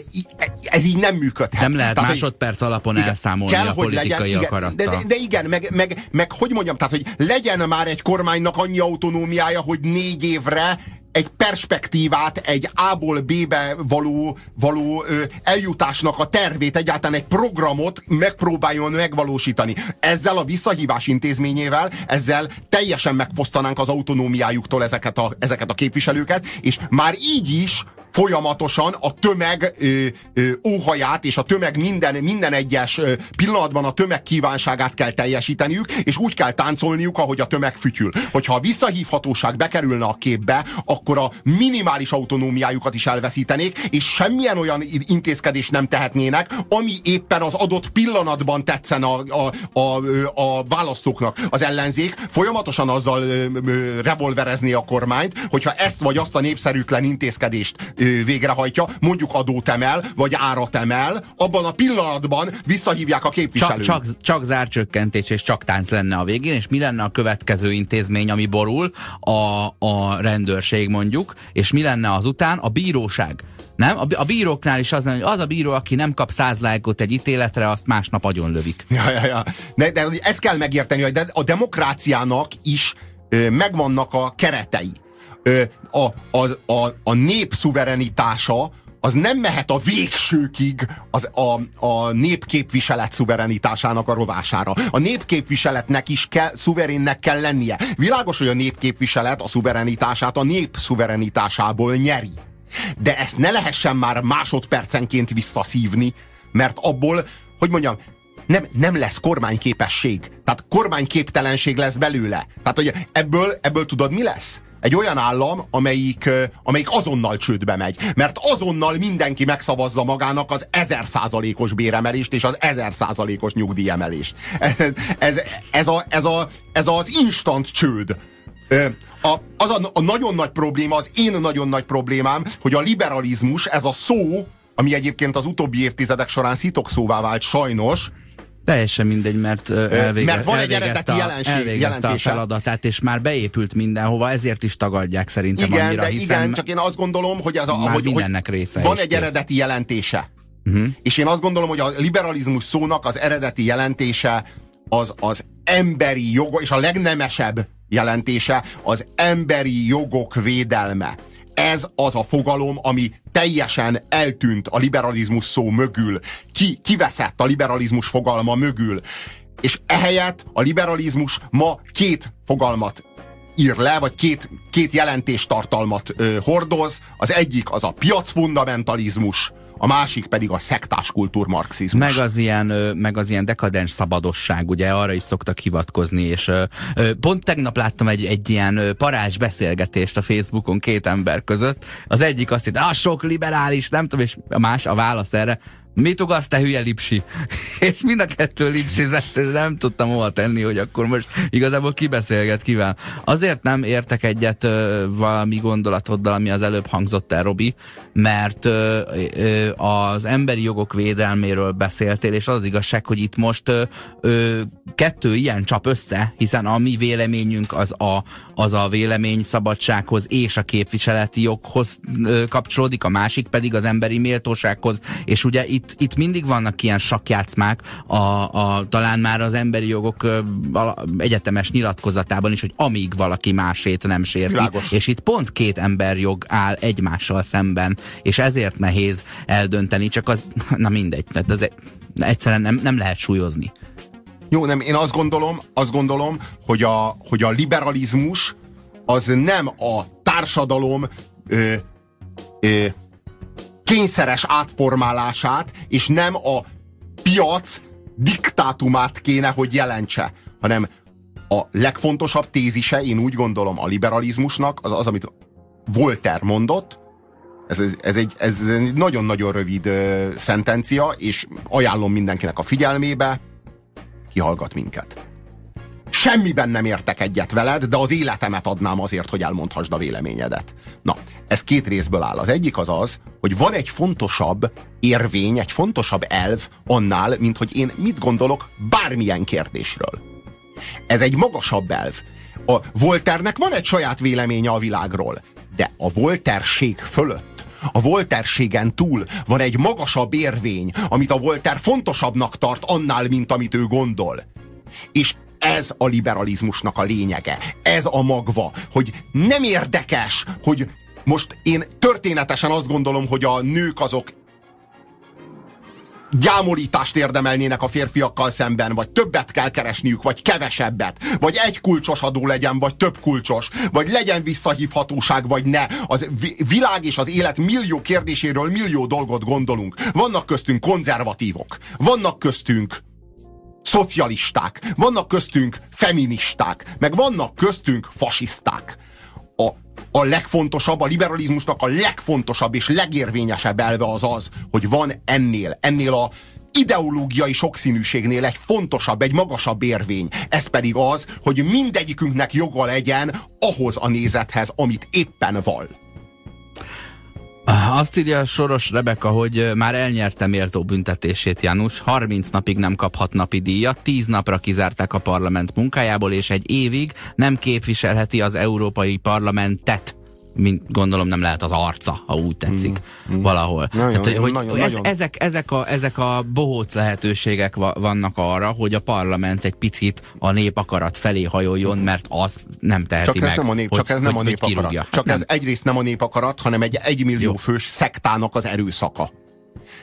ez így nem működhet. Nem lehet tehát, másodperc alapon igen, elszámolni kell, a politikai hogy legyen, igen, de, de, de igen, meg, meg, meg hogy mondjam, tehát hogy legyen már egy kormánynak annyi autonómiája, hogy négy évre egy perspektívát, egy A-ból B-be való, való ö, eljutásnak a tervét, egyáltalán egy programot megpróbáljon megvalósítani. Ezzel a visszahívás intézményével, ezzel teljesen megfosztanánk az autonómiájuktól ezeket a, ezeket a képviselőket, és már így is folyamatosan a tömeg ö, ö, óhaját és a tömeg minden, minden egyes pillanatban a tömeg kívánságát kell teljesíteniük, és úgy kell táncolniuk, ahogy a tömeg fütyül. Hogyha a visszahívhatóság bekerülne a képbe, akkor a minimális autonómiájukat is elveszítenék, és semmilyen olyan intézkedést nem tehetnének, ami éppen az adott pillanatban tetszen a, a, a, a választóknak. Az ellenzék folyamatosan azzal ö, ö, revolverezni a kormányt, hogyha ezt vagy azt a népszerűtlen intézkedést végrehajtja, mondjuk adót emel, vagy árat emel, abban a pillanatban visszahívják a képviselőt. Csak, csak, csak zárcsökkentés és csak tánc lenne a végén, és mi lenne a következő intézmény, ami borul? A, a rendőrség mondjuk, és mi lenne azután? A bíróság. Nem? A, a bíróknál is az lenne, hogy az a bíró, aki nem kap száz lájkot egy ítéletre, azt másnap agyon lövik. Ja, ja, ja. De, de ezt kell megérteni, hogy a demokráciának is megvannak a keretei a, a, a, a nép szuverenitása az nem mehet a végsőkig az, a, a népképviselet szuverenitásának a rovására. A népképviseletnek is kell, szuverénnek kell lennie. Világos, hogy a népképviselet a szuverenitását a nép szuverenitásából nyeri. De ezt ne lehessen már másodpercenként visszaszívni, mert abból, hogy mondjam, nem, nem lesz kormányképesség. Tehát kormányképtelenség lesz belőle. Tehát, hogy ebből, ebből tudod, mi lesz? Egy olyan állam, amelyik, amelyik azonnal csődbe megy. Mert azonnal mindenki megszavazza magának az ezer százalékos béremelést és az ezer százalékos nyugdíjemelést. Ez, (laughs) ez, ez, a, ez, a, ez az instant csőd. A, az a, a nagyon nagy probléma, az én nagyon nagy problémám, hogy a liberalizmus, ez a szó, ami egyébként az utóbbi évtizedek során szitokszóvá vált sajnos, Teljesen mindegy, mert elvégez, mert van egy eredeti a, jelenség, jelentése. a feladatát, és már beépült mindenhova, ezért is tagadják szerintem igen, annyira, de igen, csak én azt gondolom, hogy ez a, már hogy, mindennek része van egy kész. eredeti jelentése. Uh-huh. És én azt gondolom, hogy a liberalizmus szónak az eredeti jelentése az az emberi jogok, és a legnemesebb jelentése az emberi jogok védelme. Ez az a fogalom, ami teljesen eltűnt a liberalizmus szó mögül. Ki, kiveszett a liberalizmus fogalma mögül. És ehelyett a liberalizmus ma két fogalmat ír le, vagy két, két jelentéstartalmat ö, hordoz. Az egyik az a piacfundamentalizmus, a másik pedig a szektás kultúrmarxizmus. Meg az ilyen, meg az ilyen dekadens szabadosság, ugye arra is szoktak hivatkozni, és pont tegnap láttam egy, egy ilyen parázs beszélgetést a Facebookon két ember között. Az egyik azt hitt, ah, sok liberális, nem tudom, és a más, a válasz erre, Mit ugasz, te hülye lipsi? (laughs) és mind a kettő lipsizett, nem tudtam hova tenni, hogy akkor most igazából kibeszélget kíván. Azért nem értek egyet ö, valami gondolatoddal, ami az előbb hangzott el, Robi, mert ö, ö, az emberi jogok védelméről beszéltél, és az igazság, hogy itt most ö, ö, kettő ilyen csap össze, hiszen a mi véleményünk az a, az a vélemény szabadsághoz és a képviseleti joghoz ö, kapcsolódik, a másik pedig az emberi méltósághoz, és ugye itt itt, itt mindig vannak ilyen sakjátszmák, a, a, talán már az emberi jogok egyetemes nyilatkozatában is, hogy amíg valaki másét nem sérti. Világos. És itt pont két emberjog áll egymással szemben, és ezért nehéz eldönteni, csak az, (laughs) na mindegy, tehát az egyszerűen nem, nem lehet súlyozni. Jó, nem, én azt gondolom, azt gondolom, hogy a, hogy a liberalizmus az nem a társadalom ö, ö, kényszeres átformálását, és nem a piac diktátumát kéne, hogy jelentse, hanem a legfontosabb tézise, én úgy gondolom, a liberalizmusnak az az, amit Voltaire mondott, ez, ez, ez, egy, ez egy nagyon-nagyon rövid ö, szentencia, és ajánlom mindenkinek a figyelmébe, kihallgat minket. Semmiben nem értek egyet veled, de az életemet adnám azért, hogy elmondhassd a véleményedet. Na, ez két részből áll. Az egyik az az, hogy van egy fontosabb érvény, egy fontosabb elv annál, mint hogy én mit gondolok bármilyen kérdésről. Ez egy magasabb elv. A Volternek van egy saját véleménye a világról, de a volterség fölött a volterségen túl van egy magasabb érvény, amit a Volter fontosabbnak tart annál, mint amit ő gondol. És ez a liberalizmusnak a lényege. Ez a magva, hogy nem érdekes, hogy most én történetesen azt gondolom, hogy a nők azok gyámolítást érdemelnének a férfiakkal szemben, vagy többet kell keresniük, vagy kevesebbet, vagy egy kulcsos adó legyen, vagy több kulcsos, vagy legyen visszahívhatóság, vagy ne. Az világ és az élet millió kérdéséről millió dolgot gondolunk. Vannak köztünk konzervatívok, vannak köztünk szocialisták, vannak köztünk feministák, meg vannak köztünk fasiszták. A, a legfontosabb, a liberalizmusnak a legfontosabb és legérvényesebb elve az az, hogy van ennél, ennél a ideológiai sokszínűségnél egy fontosabb, egy magasabb érvény. Ez pedig az, hogy mindegyikünknek joga legyen ahhoz a nézethez, amit éppen val. Azt írja Soros Rebeka, hogy már elnyerte méltó büntetését János, 30 napig nem kaphat napi díjat, 10 napra kizárták a parlament munkájából, és egy évig nem képviselheti az Európai Parlamentet mint gondolom nem lehet az arca, ha úgy tetszik, mm, valahol. Nagyon, Tehát, hogy, nagyon, ez, nagyon. Ezek, ezek, a, ezek a bohóc lehetőségek va, vannak arra, hogy a parlament egy picit a népakarat felé hajoljon, mert az nem teheti csak meg. Ez nem a nép, hogy, csak ez nem a népakarat. Csak nem. ez egyrészt nem a népakarat, hanem egy egymillió fős szektának az erőszaka.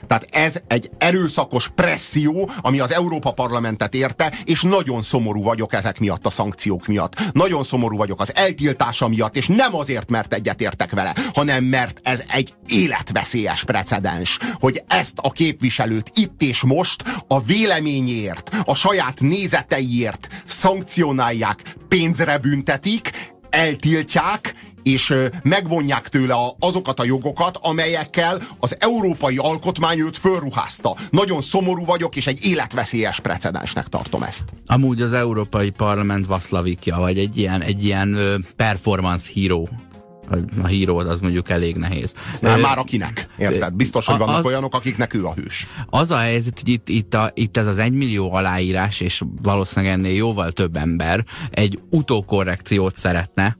Tehát ez egy erőszakos presszió, ami az Európa Parlamentet érte, és nagyon szomorú vagyok ezek miatt a szankciók miatt. Nagyon szomorú vagyok az eltiltása miatt, és nem azért, mert egyetértek vele, hanem mert ez egy életveszélyes precedens, hogy ezt a képviselőt itt és most a véleményért, a saját nézeteiért szankcionálják, pénzre büntetik, eltiltják, és megvonják tőle azokat a jogokat, amelyekkel az európai alkotmány őt fölruházta. Nagyon szomorú vagyok, és egy életveszélyes precedensnek tartom ezt. Amúgy az Európai Parlament Vaszlavikja, vagy egy ilyen, egy ilyen performance hero a híró az mondjuk elég nehéz. Nem, már akinek, érted? Biztos, hogy vannak az, olyanok, akiknek ő a hős. Az a helyzet, hogy itt, itt, a, itt ez az egymillió aláírás, és valószínűleg ennél jóval több ember egy utókorrekciót szeretne,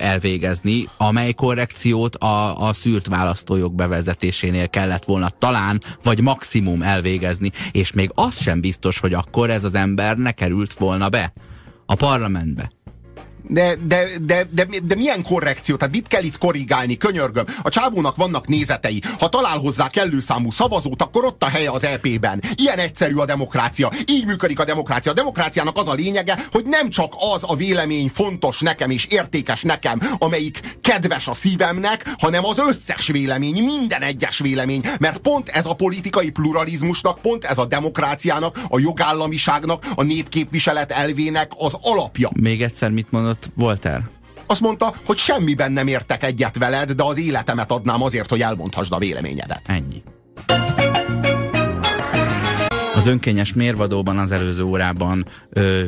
elvégezni, amely korrekciót a, a szűrt választójog bevezetésénél kellett volna talán, vagy maximum elvégezni, és még az sem biztos, hogy akkor ez az ember ne került volna be a parlamentbe. De, de, de, de, de milyen korrekció? Tehát mit kell itt korrigálni? Könyörgöm. A csávónak vannak nézetei. Ha talál hozzá kellő számú szavazót, akkor ott a helye az EP-ben. Ilyen egyszerű a demokrácia. Így működik a demokrácia. A demokráciának az a lényege, hogy nem csak az a vélemény fontos nekem és értékes nekem, amelyik kedves a szívemnek, hanem az összes vélemény, minden egyes vélemény. Mert pont ez a politikai pluralizmusnak, pont ez a demokráciának, a jogállamiságnak, a népképviselet elvének az alapja. Még egyszer mit mondott mondott Volter? Azt mondta, hogy semmiben nem értek egyet veled, de az életemet adnám azért, hogy elmondhassd a véleményedet. Ennyi. Az önkényes mérvadóban az előző órában ö,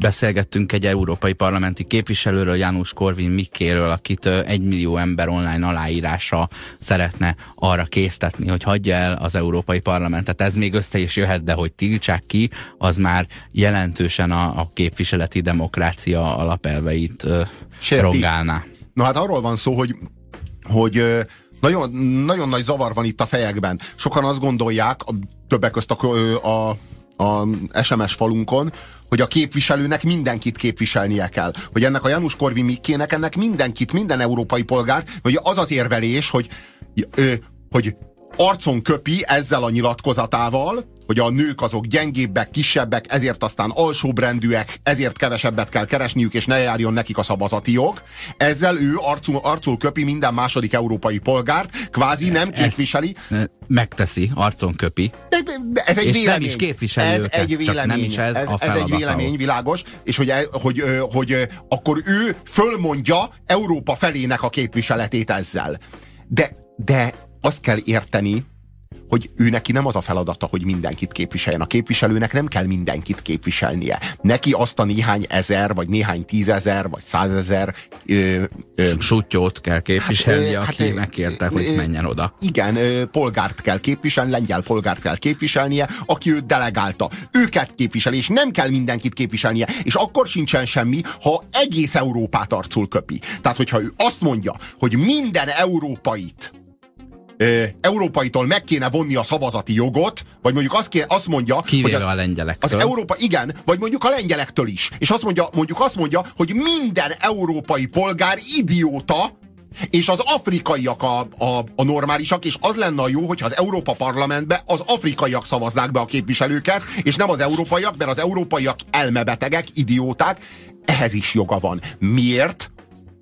beszélgettünk egy európai parlamenti képviselőről, János Korvin Mikkéről, akit egy millió ember online aláírása szeretne arra késztetni, hogy hagyja el az európai parlamentet. Ez még össze is jöhet, de hogy tiltsák ki, az már jelentősen a, a képviseleti demokrácia alapelveit ö, rongálná. Na hát arról van szó, hogy, hogy nagyon, nagyon nagy zavar van itt a fejekben. Sokan azt gondolják, a, többek közt a, a a SMS falunkon, hogy a képviselőnek mindenkit képviselnie kell. Hogy ennek a Janusz Korvi Mikkének ennek mindenkit, minden európai polgárt, hogy az az érvelés, hogy, hogy arcon köpi ezzel a nyilatkozatával, hogy a nők azok gyengébbek, kisebbek, ezért aztán alsóbrendűek, ezért kevesebbet kell keresniük, és ne járjon nekik a szavazati jog. Ezzel ő arcul, arcul köpi minden második európai polgárt, kvázi nem képviseli. Ezt megteszi, arcon köpi. De, de ez egy és vélemény. nem is képviseli ez őket, egy vélemény. nem is ez, ez, a ez egy vélemény, világos, és hogy, hogy, hogy, hogy akkor ő fölmondja Európa felének a képviseletét ezzel. De, de azt kell érteni, hogy ő neki nem az a feladata, hogy mindenkit képviseljen. A képviselőnek nem kell mindenkit képviselnie. Neki azt a néhány ezer, vagy néhány tízezer, vagy százezer Sutyót kell képviselnie, hát, aki hát, megkérte, hogy ö, menjen oda. Igen, ö, polgárt kell képviselni, lengyel polgárt kell képviselnie, aki őt delegálta. Őket képviseli, és nem kell mindenkit képviselnie. És akkor sincsen semmi, ha egész Európát arcul köpi. Tehát, hogyha ő azt mondja, hogy minden európait európaitól meg kéne vonni a szavazati jogot, vagy mondjuk azt, kéne, azt mondja, Kivéve hogy az, a lengyelektől. Az Európa, igen, vagy mondjuk a lengyelektől is. És azt mondja, mondjuk azt mondja, hogy minden európai polgár idióta, és az afrikaiak a, a, a normálisak, és az lenne a jó, hogyha az Európa Parlamentbe az afrikaiak szavaznák be a képviselőket, és nem az európaiak, mert az európaiak elmebetegek, idióták, ehhez is joga van. Miért?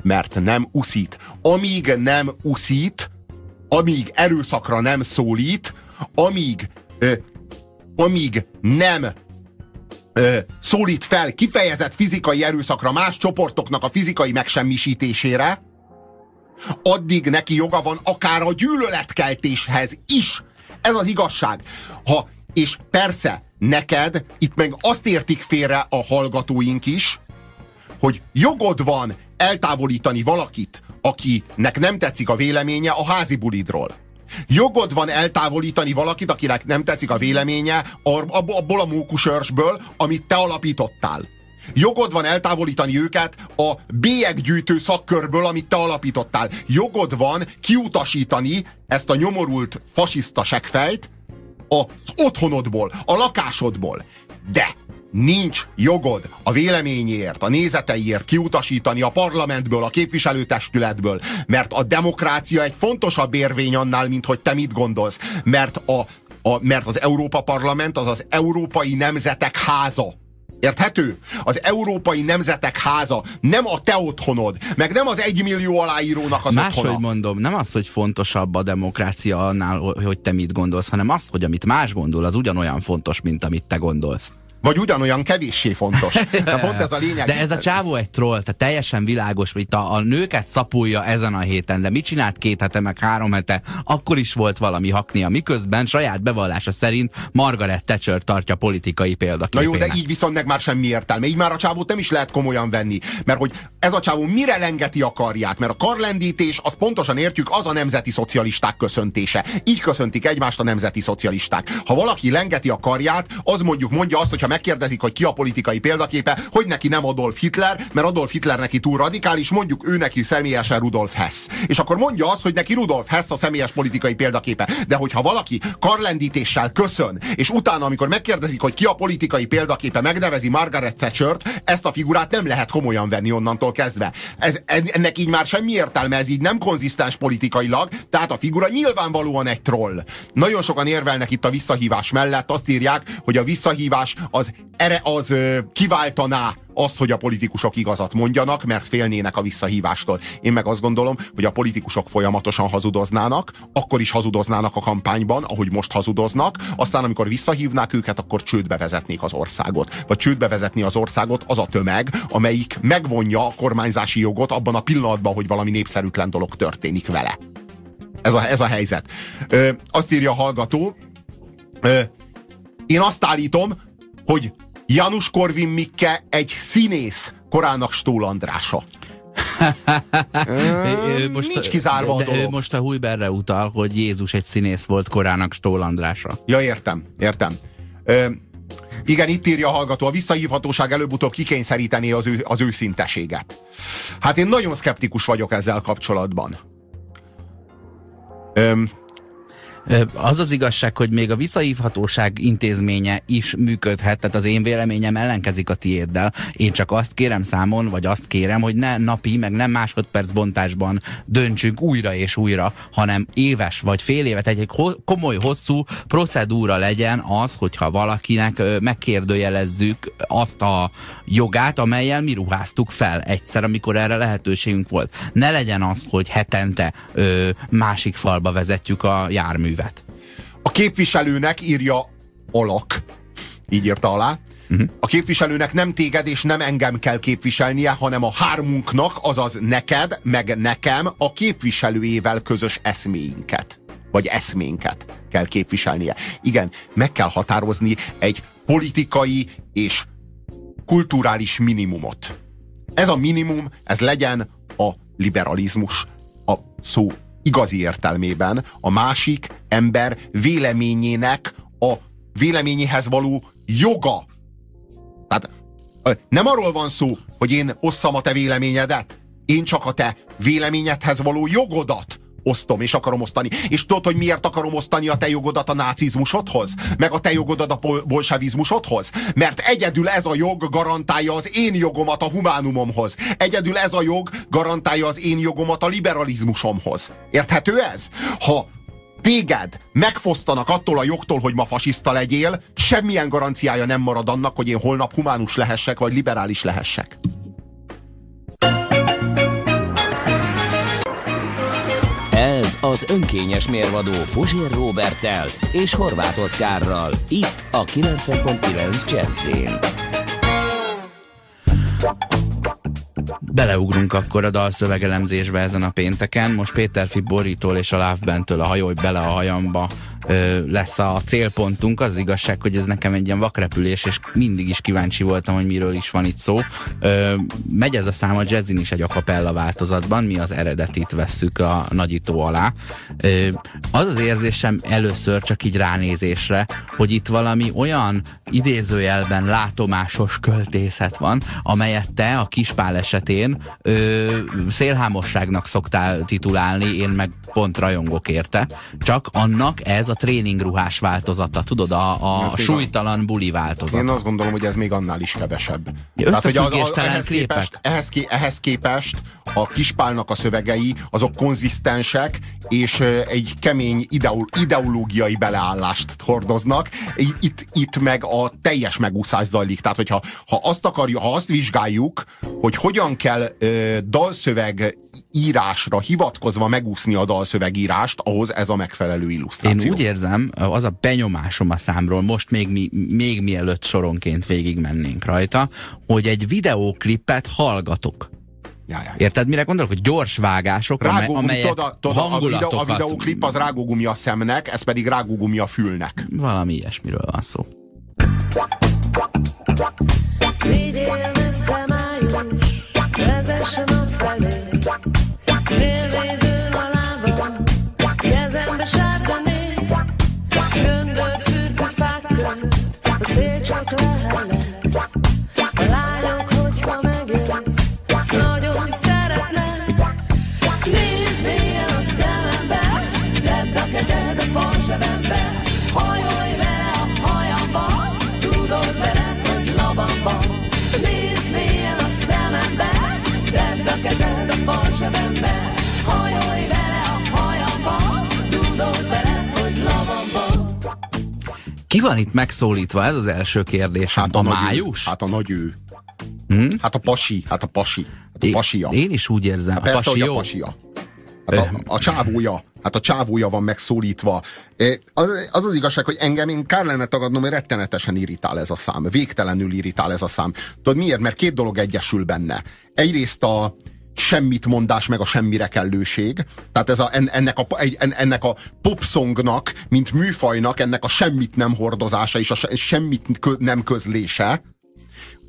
Mert nem uszít. Amíg nem uszít, amíg erőszakra nem szólít, amíg, ö, amíg nem ö, szólít fel kifejezett fizikai erőszakra más csoportoknak a fizikai megsemmisítésére, addig neki joga van akár a gyűlöletkeltéshez is. Ez az igazság. Ha, és persze, neked, itt meg azt értik félre a hallgatóink is, hogy jogod van eltávolítani valakit akinek nem tetszik a véleménye a házi bulidról. Jogod van eltávolítani valakit, akinek nem tetszik a véleménye abból a mókusörsből, amit te alapítottál. Jogod van eltávolítani őket a bélyeggyűjtő szakkörből, amit te alapítottál. Jogod van kiutasítani ezt a nyomorult fasiszta segfejt az otthonodból, a lakásodból. De nincs jogod a véleményért, a nézeteiért kiutasítani a parlamentből, a képviselőtestületből, mert a demokrácia egy fontosabb érvény annál, mint hogy te mit gondolsz. Mert, a, a, mert az Európa Parlament az az európai nemzetek háza. Érthető? Az Európai Nemzetek Háza nem a te otthonod, meg nem az egymillió aláírónak az Máshogy otthona. mondom, nem az, hogy fontosabb a demokrácia annál, hogy te mit gondolsz, hanem az, hogy amit más gondol, az ugyanolyan fontos, mint amit te gondolsz. Vagy ugyanolyan kevéssé fontos. De pont ez a lényeg. De ez a csávó egy troll, tehát teljesen világos, hogy a, a nőket szapulja ezen a héten, de mit csinált két hete, meg három hete, akkor is volt valami haknia, miközben saját bevallása szerint Margaret Thatcher tartja politikai példaképének. Na jó, de így viszont meg már semmi értelme. Így már a csávót nem is lehet komolyan venni, mert hogy ez a csávó mire lengeti a karját, mert a karlendítés, az pontosan értjük, az a nemzeti szocialisták köszöntése. Így köszöntik egymást a nemzeti szocialisták. Ha valaki lengeti a karját, az mondjuk mondja azt, hogy megkérdezik, hogy ki a politikai példaképe, hogy neki nem Adolf Hitler, mert Adolf Hitler neki túl radikális, mondjuk ő neki személyesen Rudolf Hess. És akkor mondja azt, hogy neki Rudolf Hess a személyes politikai példaképe. De hogyha valaki karlendítéssel köszön, és utána, amikor megkérdezik, hogy ki a politikai példaképe, megnevezi Margaret Thatcher-t, ezt a figurát nem lehet komolyan venni onnantól kezdve. Ez, ennek így már semmi értelme, ez így nem konzisztens politikailag, tehát a figura nyilvánvalóan egy troll. Nagyon sokan érvelnek itt a visszahívás mellett, azt írják, hogy a visszahívás az, ere, az kiváltaná azt, hogy a politikusok igazat mondjanak, mert félnének a visszahívástól. Én meg azt gondolom, hogy a politikusok folyamatosan hazudoznának, akkor is hazudoznának a kampányban, ahogy most hazudoznak, aztán amikor visszahívnák őket, akkor csődbe vezetnék az országot. Vagy csődbe vezetni az országot az a tömeg, amelyik megvonja a kormányzási jogot abban a pillanatban, hogy valami népszerűtlen dolog történik vele. Ez a, ez a helyzet. Ö, azt írja a hallgató, ö, én azt állítom, hogy Janus Korvin Mikke egy színész korának Stól Andrása. most, Nincs kizárva a dolog. most a Hujberre utal, hogy Jézus egy színész volt korának Stól Andrása. Ja, értem, értem. Ö, igen, itt írja a hallgató, a visszahívhatóság előbb-utóbb kikényszerítené az, ő, az őszinteséget. Hát én nagyon szkeptikus vagyok ezzel kapcsolatban. Ö, az az igazság, hogy még a visszahívhatóság intézménye is működhet, tehát az én véleményem ellenkezik a tiéddel. Én csak azt kérem számon, vagy azt kérem, hogy ne napi, meg nem másodperc bontásban döntsünk újra és újra, hanem éves vagy fél évet egy, komoly, hosszú procedúra legyen az, hogyha valakinek megkérdőjelezzük azt a jogát, amelyel mi ruháztuk fel egyszer, amikor erre lehetőségünk volt. Ne legyen az, hogy hetente másik falba vezetjük a járművet művet. A képviselőnek írja alak, így írta alá, Uh-huh. A képviselőnek nem téged és nem engem kell képviselnie, hanem a hármunknak, azaz neked, meg nekem a képviselőjével közös eszméinket. Vagy eszménket kell képviselnie. Igen, meg kell határozni egy politikai és kulturális minimumot. Ez a minimum, ez legyen a liberalizmus, a szó igazi értelmében a másik ember véleményének a véleményéhez való joga. Tehát nem arról van szó, hogy én osszam a te véleményedet, én csak a te véleményedhez való jogodat osztom, és akarom osztani. És tudod, hogy miért akarom osztani a te jogodat a nácizmusodhoz? Meg a te jogodat a bolsevizmusodhoz? Mert egyedül ez a jog garantálja az én jogomat a humánumomhoz. Egyedül ez a jog garantálja az én jogomat a liberalizmusomhoz. Érthető ez? Ha téged megfosztanak attól a jogtól, hogy ma fasiszta legyél, semmilyen garanciája nem marad annak, hogy én holnap humánus lehessek, vagy liberális lehessek. Az önkényes mérvadó Puzsér Robertel és Horváth Oszkárral. Itt a 90.9 Jazzin. Beleugrunk akkor a dalszövegelemzésbe ezen a pénteken. Most Péter Fiboritól és a Lávbentől a hajolj bele a hajamba lesz a célpontunk. Az igazság, hogy ez nekem egy ilyen vakrepülés, és mindig is kíváncsi voltam, hogy miről is van itt szó. Ö, megy ez a szám a jazzin is egy akapella változatban, mi az eredetit vesszük a nagyító alá. Ö, az az érzésem először csak így ránézésre, hogy itt valami olyan idézőjelben látomásos költészet van, amelyet te a kispál esetén ö, szélhámosságnak szoktál titulálni, én meg pont rajongok érte, csak annak ez a tréningruhás változata, tudod, a, a súlytalan buli változata. Én azt gondolom, hogy ez még annál is kevesebb. Tehát, hogy az, az, ehhez, képest, ehhez, ehhez képest a kispálnak a szövegei azok konzisztensek, és egy kemény ideol, ideológiai beleállást hordoznak. Itt, itt meg a teljes megúszás zajlik. Tehát, hogyha ha azt akarja, ha azt vizsgáljuk, hogy hogyan kell ö, dalszöveg írásra hivatkozva megúszni a dalszövegírást, ahhoz ez a megfelelő illusztráció. Én úgy érzem, az a benyomásom a számról, most még, mi, még mielőtt soronként végigmennénk rajta, hogy egy videóklipet hallgatok. Ja, ja. Érted, mire gondolok? Hogy gyors vágások, rágógumi, amelyek toda, toda, hangulatokat... A, videó, a videóklip az rágógumi a szemnek, ez pedig rágógumi a fülnek. Valami ilyesmiről van szó. Vigyél messze május, vezessen a felé, szélvédőn a lábam, kezembe sárgané, göndör fürtő fák közt, a szél csak lehelet, a lányok, hogyha megélsz, nagyon Ki van itt megszólítva? Ez az első kérdés. Hát a, a május? Hát a nagy ő. Hmm? Hát a pasi, hát a pasi. Hát a pasia. Én, is úgy érzem. Hát persze, a pasi hogy a pasia. Hát a, a csávója, hát a csávója van megszólítva. Az, az az igazság, hogy engem én kár lenne tagadnom, hogy rettenetesen irritál ez a szám. Végtelenül irritál ez a szám. Tudod miért? Mert két dolog egyesül benne. Egyrészt a, semmit mondás, meg a semmire kellőség. Tehát ez a, ennek, a, ennek a popsongnak, mint műfajnak, ennek a semmit nem hordozása és a semmit nem közlése,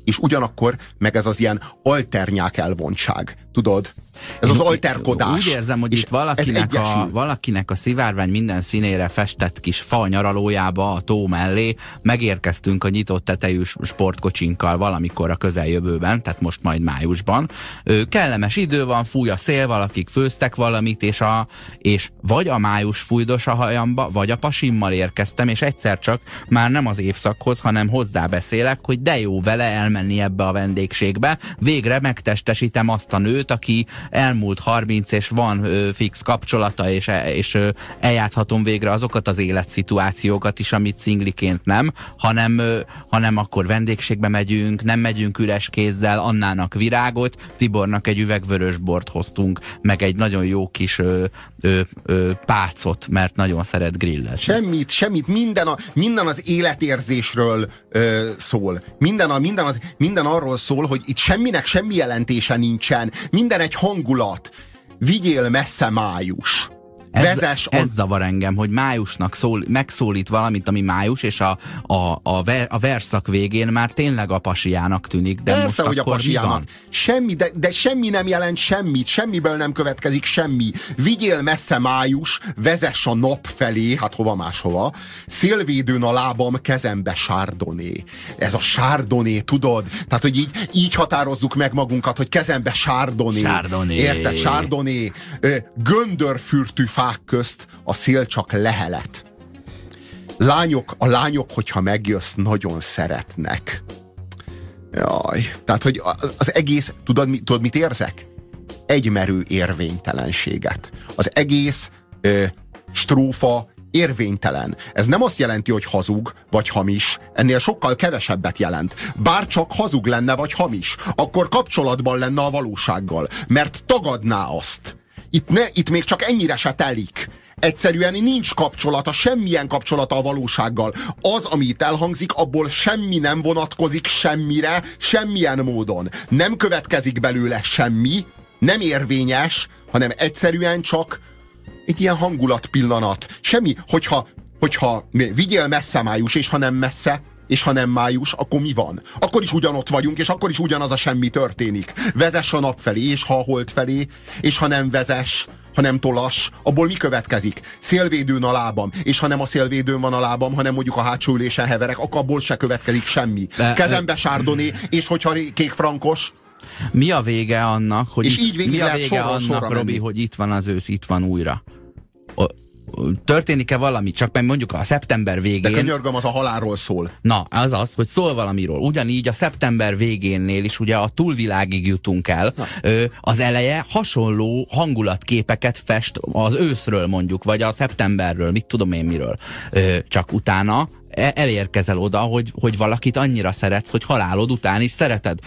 és ugyanakkor meg ez az ilyen alternyák elvontság. Tudod? Ez az alterkodás. Úgy érzem, hogy itt valakinek a, valakinek a szivárvány minden színére festett kis fa nyaralójába a tó mellé megérkeztünk a nyitott tetejű sportkocsinkkal valamikor a közeljövőben, tehát most majd májusban. Ö, kellemes idő van, fúj a szél, valakik főztek valamit, és, a, és vagy a május fújdos a hajamba, vagy a pasimmal érkeztem, és egyszer csak már nem az évszakhoz, hanem hozzá beszélek, hogy de jó vele elmenni ebbe a vendégségbe. Végre megtestesítem azt a nőt, aki elmúlt 30 és van ö, fix kapcsolata, és, e, és ö, eljátszhatom végre azokat az életszituációkat is, amit szingliként nem, hanem, ö, hanem akkor vendégségbe megyünk, nem megyünk üres kézzel, Annának virágot, Tibornak egy üvegvörös bort hoztunk, meg egy nagyon jó kis ö, ö, ö, pácot, mert nagyon szeret grillezni. Semmit, semmit, minden, a, minden az életérzésről ö, szól. Minden, a, minden, az, minden arról szól, hogy itt semminek semmi jelentése nincsen. Minden egy hangulat. Vigyél messze május. Ez, Vezes ez zavar engem, hogy májusnak szól, megszólít valamit, ami május, és a, a, a, ver, a verszak végén már tényleg a pasiának tűnik. De Persze, most hogy a pasiának. Semmi, de, de semmi nem jelent semmit, semmiből nem következik semmi. Vigyél messze május, vezess a nap felé, hát hova máshova. Szélvédőn a lábam, kezembe sárdoné. Ez a sárdoné, tudod? Tehát, hogy így, így határozzuk meg magunkat, hogy kezembe sárdoné. Sárdoné. Érted? Sárdoné. Göndörfürtű fák közt a szél csak lehelet. Lányok, a lányok, hogyha megjössz, nagyon szeretnek. Jaj, tehát, hogy az egész, tudod, tudod mit érzek? Egymerő érvénytelenséget. Az egész ö, strófa érvénytelen. Ez nem azt jelenti, hogy hazug vagy hamis, ennél sokkal kevesebbet jelent. Bár csak hazug lenne vagy hamis, akkor kapcsolatban lenne a valósággal, mert tagadná azt. Itt, ne, itt még csak ennyire se telik. Egyszerűen nincs kapcsolata, semmilyen kapcsolata a valósággal. Az, ami itt elhangzik, abból semmi nem vonatkozik semmire, semmilyen módon. Nem következik belőle semmi, nem érvényes, hanem egyszerűen csak egy ilyen hangulat pillanat. Semmi, hogyha, hogyha vigyél messze május, és ha nem messze, és ha nem május, akkor mi van? Akkor is ugyanott vagyunk, és akkor is ugyanaz a semmi történik. Vezess a nap felé, és ha a hold felé, és ha nem vezes, ha nem tolas, abból mi következik? Szélvédőn a lábam, és ha nem a szélvédőn van a lábam, hanem mondjuk a hátsó ülésen heverek, akkor abból se következik semmi. De, Kezembe sárdoné, és hogyha kék frankos, mi a vége annak, hogy és itt, így mi a vége annak, Robi, hogy itt van az ősz, itt van újra? Történik-e valami, csak meg mondjuk a szeptember végén... De könyörgöm, az a halálról szól. Na, az az, hogy szól valamiről. Ugyanígy a szeptember végénnél is ugye a túlvilágig jutunk el. Ö, az eleje hasonló hangulatképeket fest az őszről mondjuk, vagy a szeptemberről, mit tudom én miről. Ö, csak utána e, elérkezel oda, hogy, hogy valakit annyira szeretsz, hogy halálod után is szereted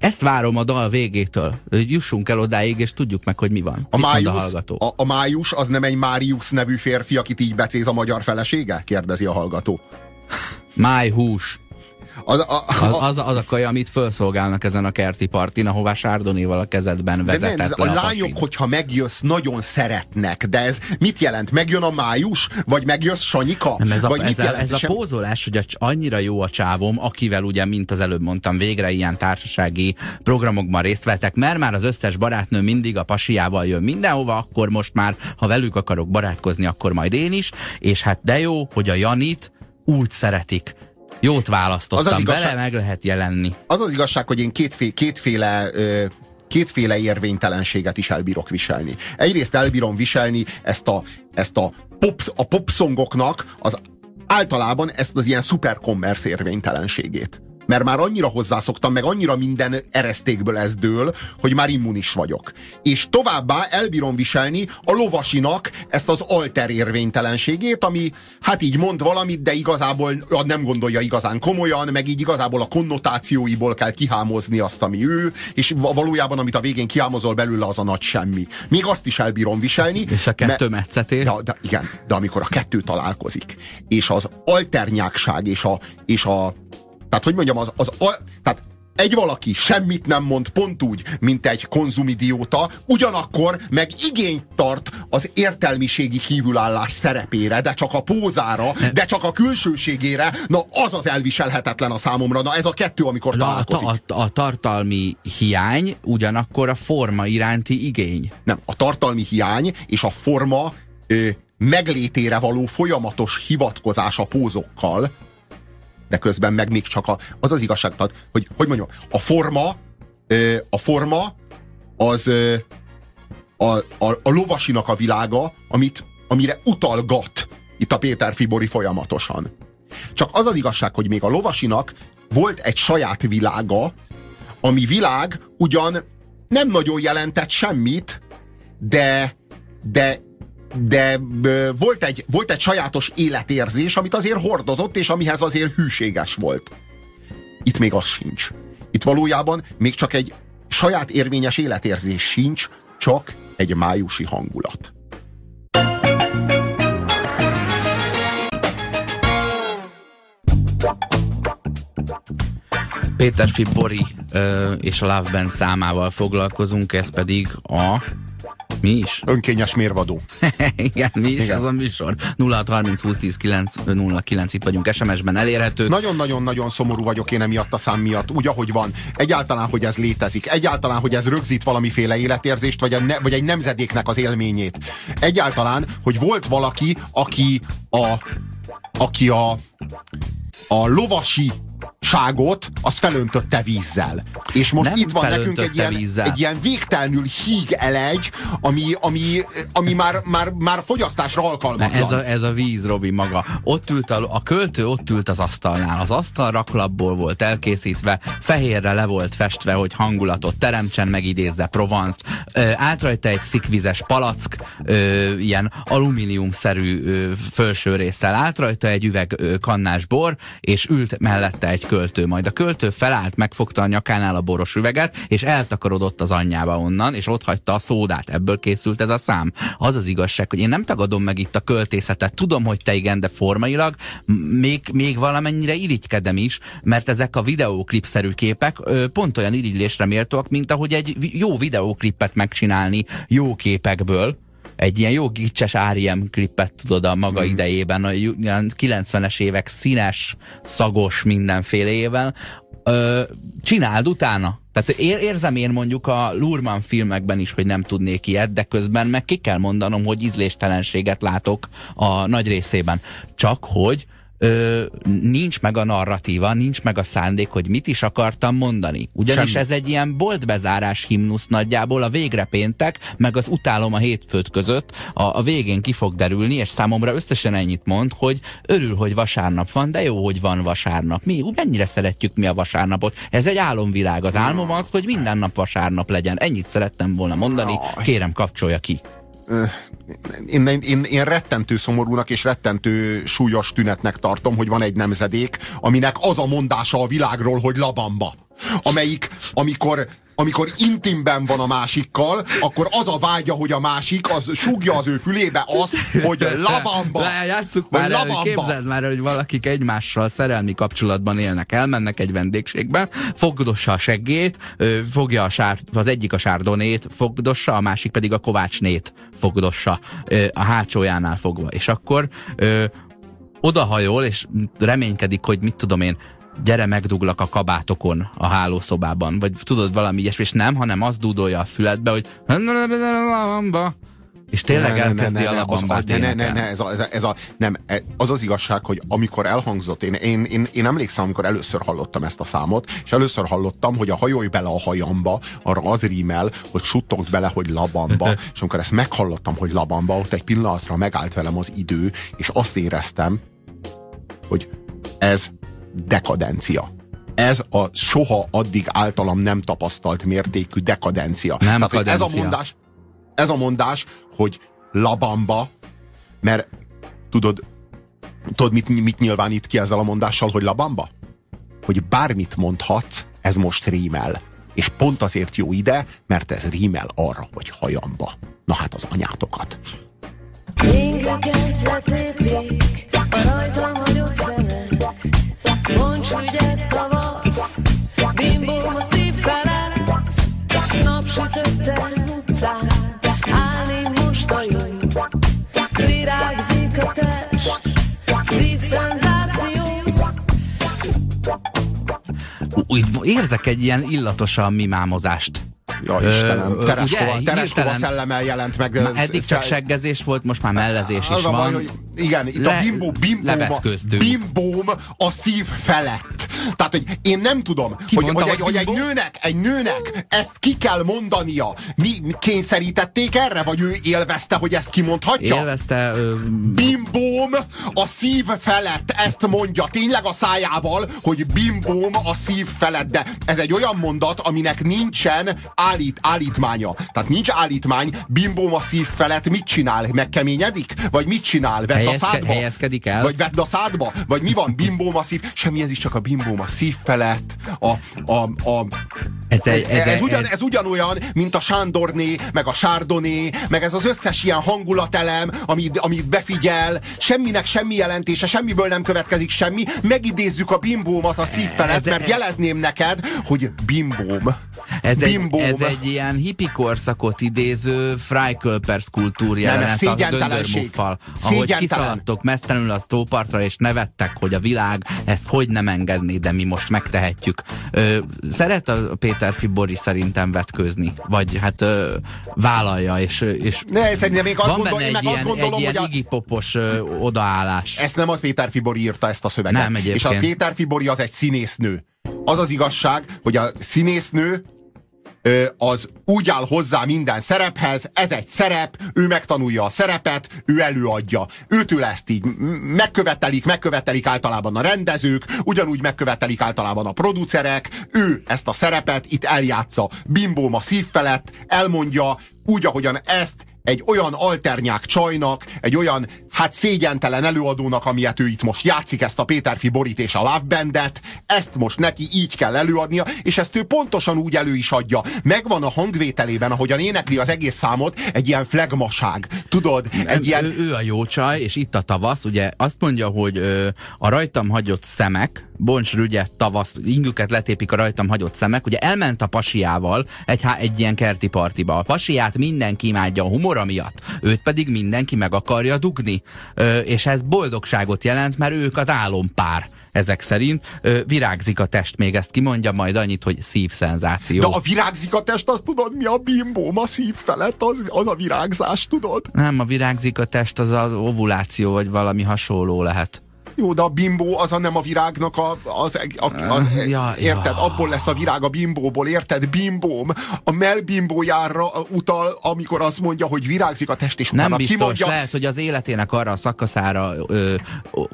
ezt várom a dal végétől, hogy jussunk el odáig, és tudjuk meg, hogy mi van. A, május, a, a, a május az nem egy Máriusz nevű férfi, akit így becéz a magyar felesége? Kérdezi a hallgató. Májhús. Az a, a, az, az, az a kaja, amit felszolgálnak ezen a kerti partin, ahová Sárdonéval a kezedben vezetett de nem, le a, a lányok, pasin. hogyha megjössz, nagyon szeretnek, de ez mit jelent? Megjön a május? Vagy megjössz Sanyika? Nem, ez a, vagy ez, a, ez a pózolás, hogy annyira jó a csávom, akivel ugye, mint az előbb mondtam, végre ilyen társasági programokban részt vettek, mert már az összes barátnő mindig a pasiával jön mindenhova, akkor most már, ha velük akarok barátkozni, akkor majd én is, és hát de jó, hogy a Janit úgy szeretik, Jót választottam, az az igazság, bele meg lehet jelenni. Az az igazság, hogy én kétfé, kétféle kétféle érvénytelenséget is elbírok viselni. Egyrészt elbírom viselni ezt a, ezt a, pop, a popszongoknak az általában ezt az ilyen szuperkommersz érvénytelenségét mert már annyira hozzászoktam, meg annyira minden eresztékből ez dől, hogy már immunis vagyok. És továbbá elbírom viselni a lovasinak ezt az alter érvénytelenségét, ami hát így mond valamit, de igazából nem gondolja igazán komolyan, meg így igazából a konnotációiból kell kihámozni azt, ami ő, és valójában amit a végén kihámozol belőle, az a nagy semmi. Még azt is elbírom viselni. És a kettő metszetés. De, de, igen, de amikor a kettő találkozik, és az alternyákság és a, és a tehát, hogy mondjam, az, az, az tehát egy valaki semmit nem mond pont úgy, mint egy konzumidióta, ugyanakkor meg igényt tart az értelmiségi hívülállás szerepére, de csak a pózára, de csak a külsőségére, na az az elviselhetetlen a számomra, na ez a kettő, amikor találkozik. A, a, a tartalmi hiány, ugyanakkor a forma iránti igény. Nem, a tartalmi hiány és a forma ö, meglétére való folyamatos hivatkozás a pózokkal, de közben meg még csak a, az az igazság, tehát, hogy, hogy mondjam, a forma, a forma az a, a, a lovasinak a világa, amit, amire utalgat itt a Péter Fibori folyamatosan. Csak az az igazság, hogy még a lovasinak volt egy saját világa, ami világ ugyan nem nagyon jelentett semmit, de, de de volt egy, volt egy sajátos életérzés, amit azért hordozott, és amihez azért hűséges volt. Itt még az sincs. Itt valójában még csak egy saját érvényes életérzés sincs, csak egy májusi hangulat. Péter Fibori és a Love Band számával foglalkozunk, ez pedig a mi is? Önkényes mérvadó. (laughs) Igen, mi is Igen. ez a műsor. 0630 20 10 9 09 itt vagyunk SMS-ben elérhető. Nagyon-nagyon-nagyon szomorú vagyok én emiatt a szám miatt, úgy ahogy van. Egyáltalán, hogy ez létezik. Egyáltalán, hogy ez rögzít valamiféle életérzést, vagy, a ne, vagy egy nemzedéknek az élményét. Egyáltalán, hogy volt valaki, aki a, aki a, a lovasi ságot, az felöntötte vízzel. És most Nem itt van nekünk egy ilyen, egy ilyen végtelenül híg elegy, ami, ami, ami már, már, már fogyasztásra alkalmatlan. ez a, ez a víz, Robi, maga. Ott ült a, a költő ott ült az asztalnál. Az asztal raklapból volt elkészítve, fehérre le volt festve, hogy hangulatot teremtsen, megidézze Provence-t. Állt rajta egy szikvizes palack, ö, ilyen alumíniumszerű ö, felső résszel. Állt rajta egy üveg ö, kannás bor, és ült mellette egy költő. Majd a költő felállt, megfogta a nyakánál a boros üveget, és eltakarodott az anyjába onnan, és ott hagyta a szódát. Ebből készült ez a szám. Az az igazság, hogy én nem tagadom meg itt a költészetet. Tudom, hogy te igen, de formailag még, még valamennyire irigykedem is, mert ezek a videóklipszerű képek pont olyan irigylésre méltóak, mint ahogy egy jó videóklipet megcsinálni jó képekből, egy ilyen jó gicses R.E.M. klippet tudod a maga mm. idejében, a 90-es évek színes, szagos mindenféleével, ö, csináld utána. Tehát ér, érzem én mondjuk a Lurman filmekben is, hogy nem tudnék ilyet, de közben meg ki kell mondanom, hogy ízléstelenséget látok a nagy részében. Csak hogy ö, nincs meg a narratíva, nincs meg a szándék, hogy mit is akartam mondani. Ugyanis Semmi. ez egy ilyen boltbezárás himnusz nagyjából a végre péntek, meg az utálom a hétfőt között a, a végén ki fog derülni, és számomra összesen ennyit mond, hogy örül, hogy vasárnap van, de jó, hogy van vasárnap. Mi úgy mennyire szeretjük mi a vasárnapot. Ez egy álomvilág. Az álmom az, hogy minden nap vasárnap legyen. Ennyit szerettem volna mondani. Kérem, kapcsolja ki. Én, én, én rettentő szomorúnak és rettentő súlyos tünetnek tartom, hogy van egy nemzedék, aminek az a mondása a világról, hogy labamba. Amelyik, amikor amikor intimben van a másikkal, akkor az a vágya, hogy a másik, az sugja az ő fülébe azt, hogy labamba. Játsszuk már labamba. el, képzeld már, hogy valakik egymással szerelmi kapcsolatban élnek, elmennek egy vendégségbe, fogdossa a seggét, fogja a sár, az egyik a sárdonét, fogdossa, a másik pedig a kovácsnét fogdossa a hátsójánál fogva. És akkor odahajol, és reménykedik, hogy mit tudom én, gyere megduglak a kabátokon a hálószobában, vagy tudod valami ilyesmi, és nem, hanem azt dúdolja a füledbe, hogy és tényleg elkezdi ne, ne, ne, a labambát ne, ne, ne, ne, ez a, ez a, ez a, nem, e, az az igazság, hogy amikor elhangzott, én, én, én, én emlékszem, amikor először hallottam ezt a számot, és először hallottam, hogy a hajolj bele a hajamba, arra az rímel, hogy suttogd bele, hogy labamba, (laughs) és amikor ezt meghallottam, hogy labamba, ott egy pillanatra megállt velem az idő, és azt éreztem, hogy ez dekadencia. Ez a soha addig általam nem tapasztalt mértékű dekadencia. Nem Tehát, kadencia. ez a mondás, ez a mondás, hogy labamba, mert tudod, tudod mit, mit nyilvánít ki ezzel a mondással, hogy labamba? Hogy bármit mondhatsz, ez most rímel. És pont azért jó ide, mert ez rímel arra, hogy hajamba. Na hát az anyátokat. Ingeket letépik, a rajtam hagyott szemek, bonts ügyet tavasz, bimbóm a a jó, érzek egy ilyen illatosan mimámozást. Ja, Istenem, Tereskova, Tereskova szellemmel jelent meg. Eddig csak seggezés volt, most már mellezés is van. Baj, igen, itt Le, a bimbó, bimbóm, bimbóm a szív felett. Tehát, hogy én nem tudom, ki hogy, mondta, hogy, egy, hogy egy nőnek, egy nőnek ezt ki kell mondania. Mi kényszerítették erre, vagy ő élvezte, hogy ezt kimondhatja? Élvezte. Ö... Bimbóm a szív felett, ezt mondja tényleg a szájával, hogy bimbóm a szív felett, de ez egy olyan mondat, aminek nincsen állít, állítmánya. Tehát nincs állítmány, bimbóm a szív felett mit csinál? Megkeményedik? Vagy mit csinál? Vedd Helyezke, a szádba? Helyezkedik el? Vagy vedd a szádba? Vagy mi van? Bimbóm a szív? Semmi, ez is csak a bimbóm a szív felett. A, a, a, ez, egy, ez, ez, ugyan, ez ugyanolyan, mint a Sándorné, meg a Sárdoné, meg ez az összes ilyen hangulatelem, amit, amit befigyel, semminek semmi jelentése, semmiből nem következik semmi, megidézzük a bimbómat a szív felett, mert jelezném neked, hogy bimbóm. Ez bimbóm. Egy, ez egy ilyen hippi korszakot idéző Freiköpers kultúrja. Nem, ez szégyentelenség. Ahogy kiszaladtok mesztelenül a tópartra, és nevettek, hogy a világ ezt hogy nem engedné, de mi most megtehetjük. Ö, szeret a Péter Fibori szerintem vetkőzni, vagy hát ö, vállalja, és, és ne, szerintem még azt, gondol, egy meg ilyen, azt gondolom, egy hogy a... popos ö, odaállás. Ezt nem az Péter Fibori írta ezt a szöveget. Nem, egyébként. És a Péter Fibori az egy színésznő. Az az igazság, hogy a színésznő az úgy áll hozzá minden szerephez, ez egy szerep, ő megtanulja a szerepet, ő előadja. Őtől ezt így megkövetelik, megkövetelik általában a rendezők, ugyanúgy megkövetelik általában a producerek, ő ezt a szerepet itt eljátsza. Bimbóm a szív felett, elmondja, úgy, ahogyan ezt egy olyan alternyák csajnak, egy olyan, hát szégyentelen előadónak, amilyet ő itt most játszik, ezt a Péterfi Borit és a Love Bandet, ezt most neki így kell előadnia, és ezt ő pontosan úgy elő is adja. Megvan a hangvételében, ahogyan énekli az egész számot, egy ilyen flagmaság. Tudod? Egy ilyen... ő, ő a jó csaj, és itt a tavasz, ugye azt mondja, hogy ö, a rajtam hagyott szemek, Boncs Rügyet tavasz, ingüket letépik a rajtam hagyott szemek, ugye elment a pasiával egy, egy ilyen kerti partiba. A pasiát mindenki imádja a humora miatt, őt pedig mindenki meg akarja dugni. És ez boldogságot jelent, mert ők az álompár ezek szerint. Virágzik a test, még ezt kimondja, majd annyit, hogy szívszenzáció. De a virágzik a test, azt tudod mi a bimbóm a szív felett, az, az a virágzás, tudod? Nem, a virágzik a test, az az ovuláció, vagy valami hasonló lehet. Jó, de a bimbó az a nem a virágnak a, az, a, az ja, érted? Ja. Abból lesz a virág a bimbóból, érted? Bimbóm. A melbimbójára utal, amikor azt mondja, hogy virágzik a test, és Nem biztos, kimondja... lehet, hogy az életének arra a szakaszára ö,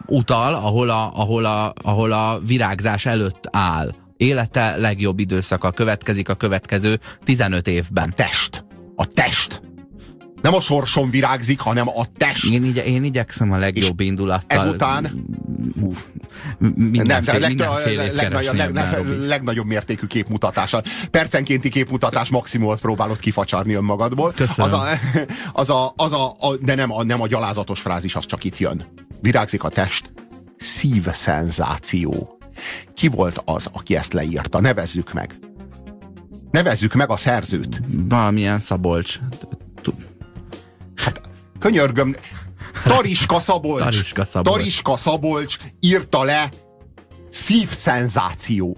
utal, ahol a, ahol, a, ahol a virágzás előtt áll. Élete legjobb időszaka következik a következő 15 évben. A test. A test Nem a sorsom virágzik, hanem a test. Én, igy én igyekszem a legjobb És indulattal. Ezután hú, nem, de leg, legnagyobb, leg, leg, legnagyobb mértékű képmutatással. Percenkénti képmutatás maximumot próbálod kifacsarni önmagadból. Köszönöm. Az a, (laughs) az a, az a, a, de nem a, nem a gyalázatos frázis, az csak itt jön. Virágzik a test, szívszenzáció. Ki volt az, aki ezt leírta? Nevezzük meg. Nevezzük meg a szerzőt. Valamilyen Szabolcs. Hát, könyörgöm, Tariska Szabolcs. Tariska Szabolcs. Tariska Szabolcs írta le szívszenzáció.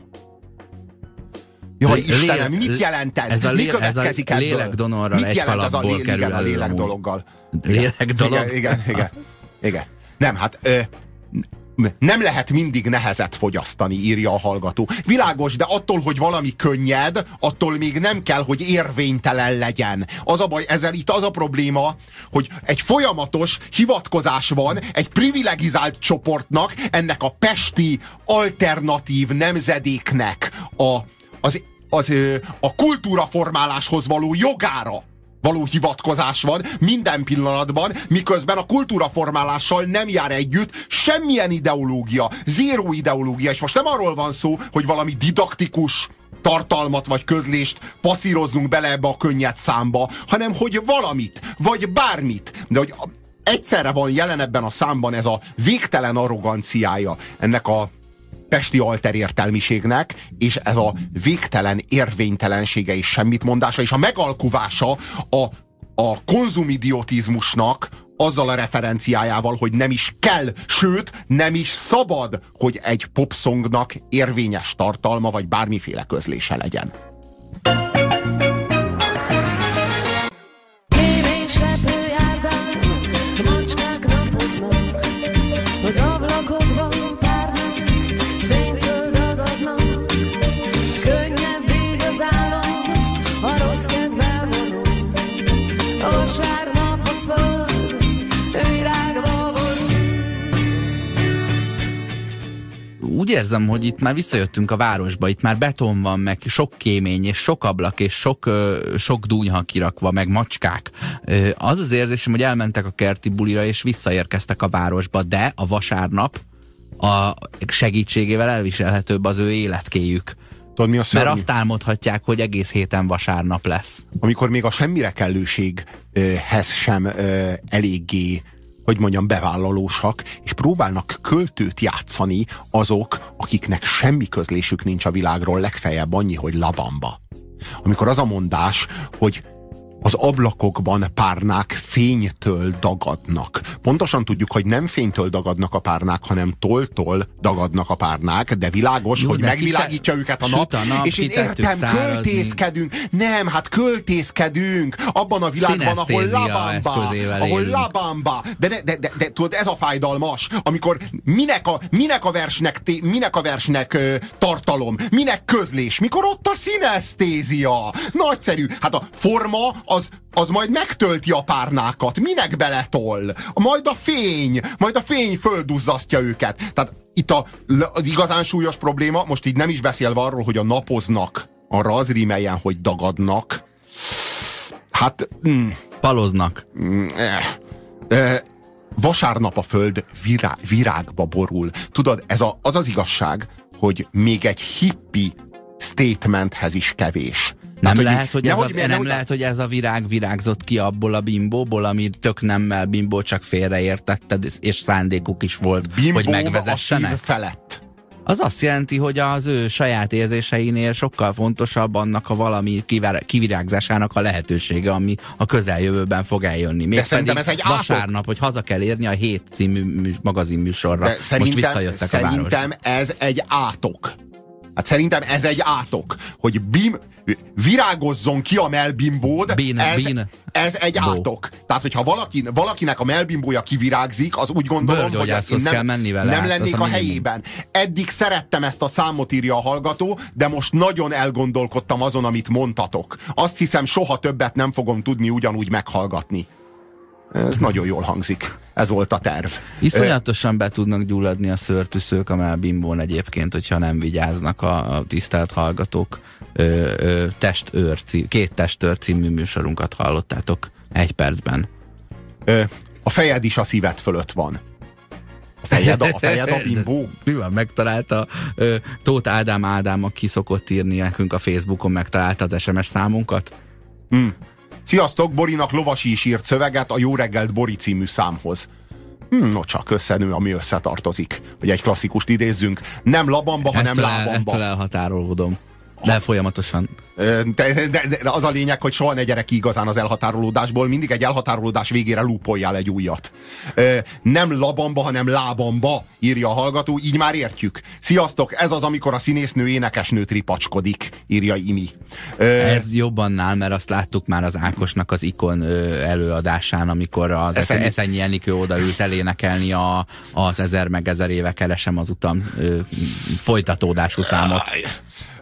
Jaj, Istenem, mit jelent ez? ez a Mi következik ez a lélekdonorral mit jelent ez a lé, kerül igen, a lélek dologgal? Lélek dolog? Igen, igen, igen. igen. Nem, hát ö, nem lehet mindig nehezet fogyasztani, írja a hallgató. Világos, de attól, hogy valami könnyed, attól még nem kell, hogy érvénytelen legyen. Az a baj, ezzel itt az a probléma, hogy egy folyamatos hivatkozás van egy privilegizált csoportnak, ennek a pesti alternatív nemzedéknek a, az, az, a kultúraformáláshoz való jogára való hivatkozás van minden pillanatban, miközben a kultúraformálással nem jár együtt semmilyen ideológia, zéró ideológia, és most nem arról van szó, hogy valami didaktikus tartalmat vagy közlést passzírozzunk bele ebbe a könnyed számba, hanem hogy valamit, vagy bármit, de hogy egyszerre van jelen ebben a számban ez a végtelen arroganciája ennek a pesti értelmiségnek, és ez a végtelen érvénytelensége és semmit és a megalkuvása a, a konzumidiotizmusnak azzal a referenciájával, hogy nem is kell, sőt, nem is szabad, hogy egy popsongnak érvényes tartalma, vagy bármiféle közlése legyen. Úgy érzem, hogy itt már visszajöttünk a városba, itt már beton van, meg sok kémény, és sok ablak, és sok, sok dúnyha kirakva, meg macskák. Az az érzésem, hogy elmentek a kerti bulira, és visszaérkeztek a városba, de a vasárnap a segítségével elviselhetőbb az ő életkéjük. Tudod, mi a Mert azt álmodhatják, hogy egész héten vasárnap lesz. Amikor még a semmire kellőséghez sem eléggé hogy mondjam, bevállalósak, és próbálnak költőt játszani azok, akiknek semmi közlésük nincs a világról, legfeljebb annyi, hogy labamba. Amikor az a mondás, hogy az ablakokban párnák fénytől dagadnak. Pontosan tudjuk, hogy nem fénytől dagadnak a párnák, hanem toltól dagadnak a párnák, de világos, Jó, hogy de megvilágítja kite... őket a nap, a nap és én értem, szárazni. költészkedünk. Nem, hát költészkedünk abban a világban, ahol labamba, ahol labamba. De, de, de, de, de tudod, ez a fájdalmas, amikor minek a, minek a versnek, minek a versnek ö, tartalom, minek közlés, mikor ott a szinesztézia. Nagyszerű. Hát a forma, az, az majd megtölti a párnákat. Minek beletol? Majd a fény, majd a fény földuzzasztja őket. Tehát itt a, az igazán súlyos probléma, most így nem is beszélve arról, hogy a napoznak, arra az rímeljen, hogy dagadnak. Hát... Mm, Paloznak. Mm, eh, eh, vasárnap a föld virá, virágba borul. Tudod, ez a, az az igazság, hogy még egy hippi statementhez is kevés. Nem, hát, lehet, hogy, ez a, nem lehet, hogy ez a virág virágzott ki abból a bimbóból, ami tök nemmel bimbó, csak félreértetted, és szándékuk is volt, Bimbó hogy megvezessenek. a felett. Az azt jelenti, hogy az ő saját érzéseinél sokkal fontosabb annak a valami kivirágzásának a lehetősége, ami a közeljövőben fog eljönni. Még De szerintem ez egy vasárnap, átok. hogy haza kell érni a hét című magazinműsorra. De Most visszajöttek szerintem a ez egy átok. Hát szerintem ez egy átok, hogy bim, virágozzon ki a melbimbód, Bín, ez, bín. ez egy Bó. átok. Tehát, hogyha valaki, valakinek a melbimbója kivirágzik, az úgy gondolom, hogy én nem, kell menni vele, nem hát lennék a, a helyében. Eddig szerettem ezt a számot, írja a hallgató, de most nagyon elgondolkodtam azon, amit mondtatok. Azt hiszem, soha többet nem fogom tudni ugyanúgy meghallgatni. Ez nagyon jól hangzik. Ez volt a terv. Iszonyatosan be tudnak gyulladni a szörtűszők a melbimbón egyébként, hogyha nem vigyáznak a, a tisztelt hallgatók. Ö, ö, testőr, két testőr című műsorunkat hallottátok Egy percben. Ö, a fejed is a szíved fölött van. A fejed a, a, fejed a (laughs) bimbó. Mi van, megtalálta ö, Tóth Ádám Ádám, aki szokott írni nekünk a Facebookon, megtalálta az SMS számunkat? Hmm. Sziasztok, Borinak Lovasi is írt szöveget a Jó reggelt Bori című számhoz. Hmm, no csak összenő, ami összetartozik. Hogy egy klasszikust idézzünk. Nem labamba, hanem ettől lábamba. El, ettől elhatárolódom. De folyamatosan. De, de, de, az a lényeg, hogy soha ne gyere ki igazán az elhatárolódásból, mindig egy elhatárolódás végére lúpoljál egy újat. Nem labamba, hanem lábamba, írja a hallgató, így már értjük. Sziasztok, ez az, amikor a színésznő énekesnőt ripacskodik, írja Imi. Ez jobban nál, mert azt láttuk már az Ákosnak az ikon előadásán, amikor az Eszenyi, Eszenyi Enikő odaült elénekelni a, az ezer meg ezer éve keresem az utam folytatódású számot.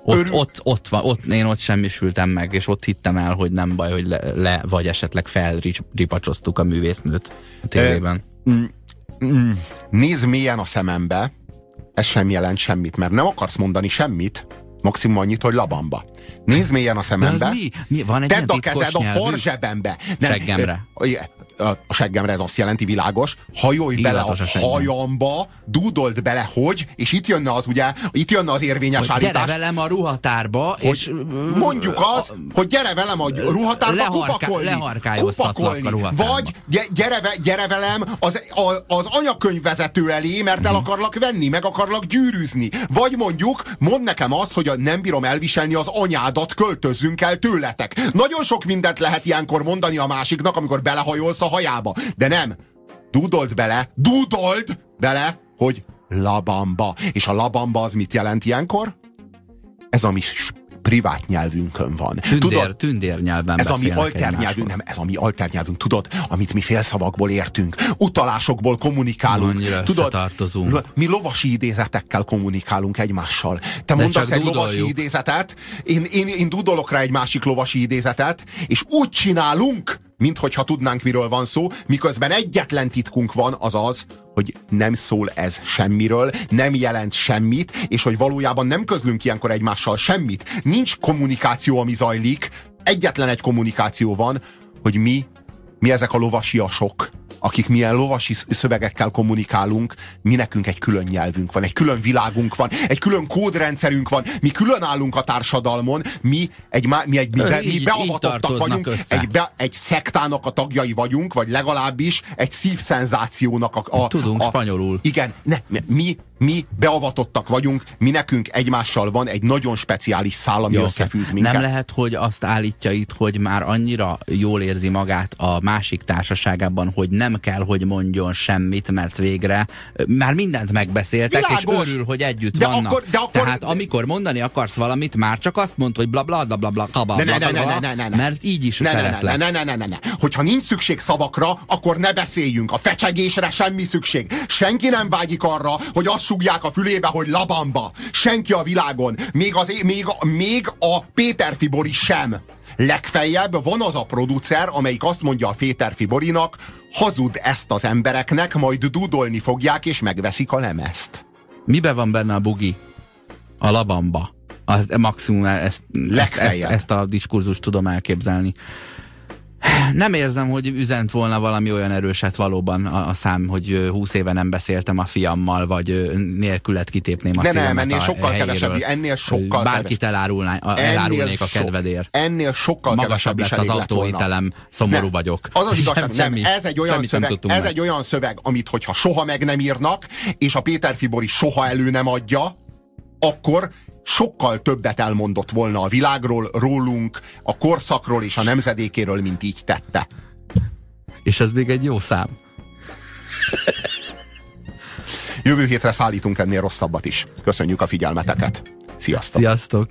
Ott, Örül... ott, ott, van, ott, én ott semmisültem meg, és ott hittem el, hogy nem baj, hogy le, le vagy esetleg felripacsoztuk a művésznőt a tévében. E, mm, mm, nézd mélyen a szemembe, ez sem jelent semmit, mert nem akarsz mondani semmit, maximum annyit, hogy labamba. Nézd mélyen a szemembe, mi? Mi? Van egy tedd a kezed nyelvű? a farzsebembe. Nem, Seggemre a seggemre ez azt jelenti világos, hajolj bele a, a hajamba, dúdold bele, hogy, és itt jönne az ugye, itt jönne az érvényes hogy állítás. Gyere velem a ruhatárba, hogy és... Mondjuk az, hogy gyere velem a ruhatárba leharká, kupakolni. Kupakolni. A Vagy gyere, gyere velem az, a, az anyakönyvvezető elé, mert el mhm. akarlak venni, meg akarlak gyűrűzni. Vagy mondjuk, mond nekem azt, hogy nem bírom elviselni az anyádat, költözzünk el tőletek. Nagyon sok mindent lehet ilyenkor mondani a másiknak, amikor belehajolsz a hajába. De nem. Dudolt bele, dudolt bele, hogy labamba. És a labamba az mit jelent ilyenkor? Ez a mi privát nyelvünkön van. Tündér, tudod, tündér nyelven Ez a mi alternyelvünk, nem, ez a mi alternyelvünk, tudod, amit mi félszavakból értünk, utalásokból kommunikálunk. Annyira tudod, mi lovasi idézetekkel kommunikálunk egymással. Te De mondasz egy lovasi idézetet, én, én, én dudolok rá egy másik lovasi idézetet, és úgy csinálunk, minthogyha tudnánk, miről van szó, miközben egyetlen titkunk van, az az, hogy nem szól ez semmiről, nem jelent semmit, és hogy valójában nem közlünk ilyenkor egymással semmit. Nincs kommunikáció, ami zajlik, egyetlen egy kommunikáció van, hogy mi, mi ezek a lovasiasok, akik milyen lovasi szövegekkel kommunikálunk, mi nekünk egy külön nyelvünk van, egy külön világunk van, egy külön kódrendszerünk van, mi külön állunk a társadalmon, mi egy, mi egy mi, be, mi beavatottak vagyunk, egy, be, egy szektának a tagjai vagyunk, vagy legalábbis egy szívszenzációnak a... a Tudunk a, spanyolul. Igen, ne, mi mi beavatottak vagyunk, mi nekünk egymással van egy nagyon speciális szál, ami Jó, összefűz minket. Nem lehet, hogy azt állítja itt, hogy már annyira jól érzi magát a másik társaságában, hogy nem kell, hogy mondjon semmit, mert végre már mindent megbeszéltek, Világos. és örül, hogy együtt de vannak. Akkor, de akkor, Tehát amikor mondani akarsz valamit, már csak azt mond, hogy bla bla bla bla bla bla bla, ne, ne, mert így is ne, szeretlek. Ne, ne, ne, ne, ne, ne. Hogyha nincs szükség szavakra, akkor ne beszéljünk. A fecsegésre semmi szükség. Senki nem vágyik arra, hogy azt sugják a fülébe, hogy labamba. Senki a világon. Még, az, még, még a Péter Fibori sem. Legfeljebb van az a producer, amelyik azt mondja a Péter Fiborinak, hazud ezt az embereknek, majd dudolni fogják, és megveszik a lemezt. Mibe van benne a bugi? A labamba. Az maximum ezt, ezt, ezt, ezt a diskurzust tudom elképzelni. Nem érzem, hogy üzent volna valami olyan erőset valóban a, a szám, hogy 20 éve nem beszéltem a fiammal, vagy nélkület kitépném a De nem, ennél sokkal helyéről. kevesebb, ennél sokkal Bárkit elárulná, elárulnék a kedvedért. Ennél sokkal Magasabb lett az autóitelem, szomorú nem. vagyok. Az az (laughs) igazság, nem, semmi, ez, egy olyan szöveg, ez egy olyan szöveg, amit hogyha soha meg nem írnak, és a Péter Fibori soha elő nem adja, akkor sokkal többet elmondott volna a világról, rólunk, a korszakról és a nemzedékéről, mint így tette. És ez még egy jó szám. Jövő hétre szállítunk ennél rosszabbat is. Köszönjük a figyelmeteket. Sziasztok! Sziasztok!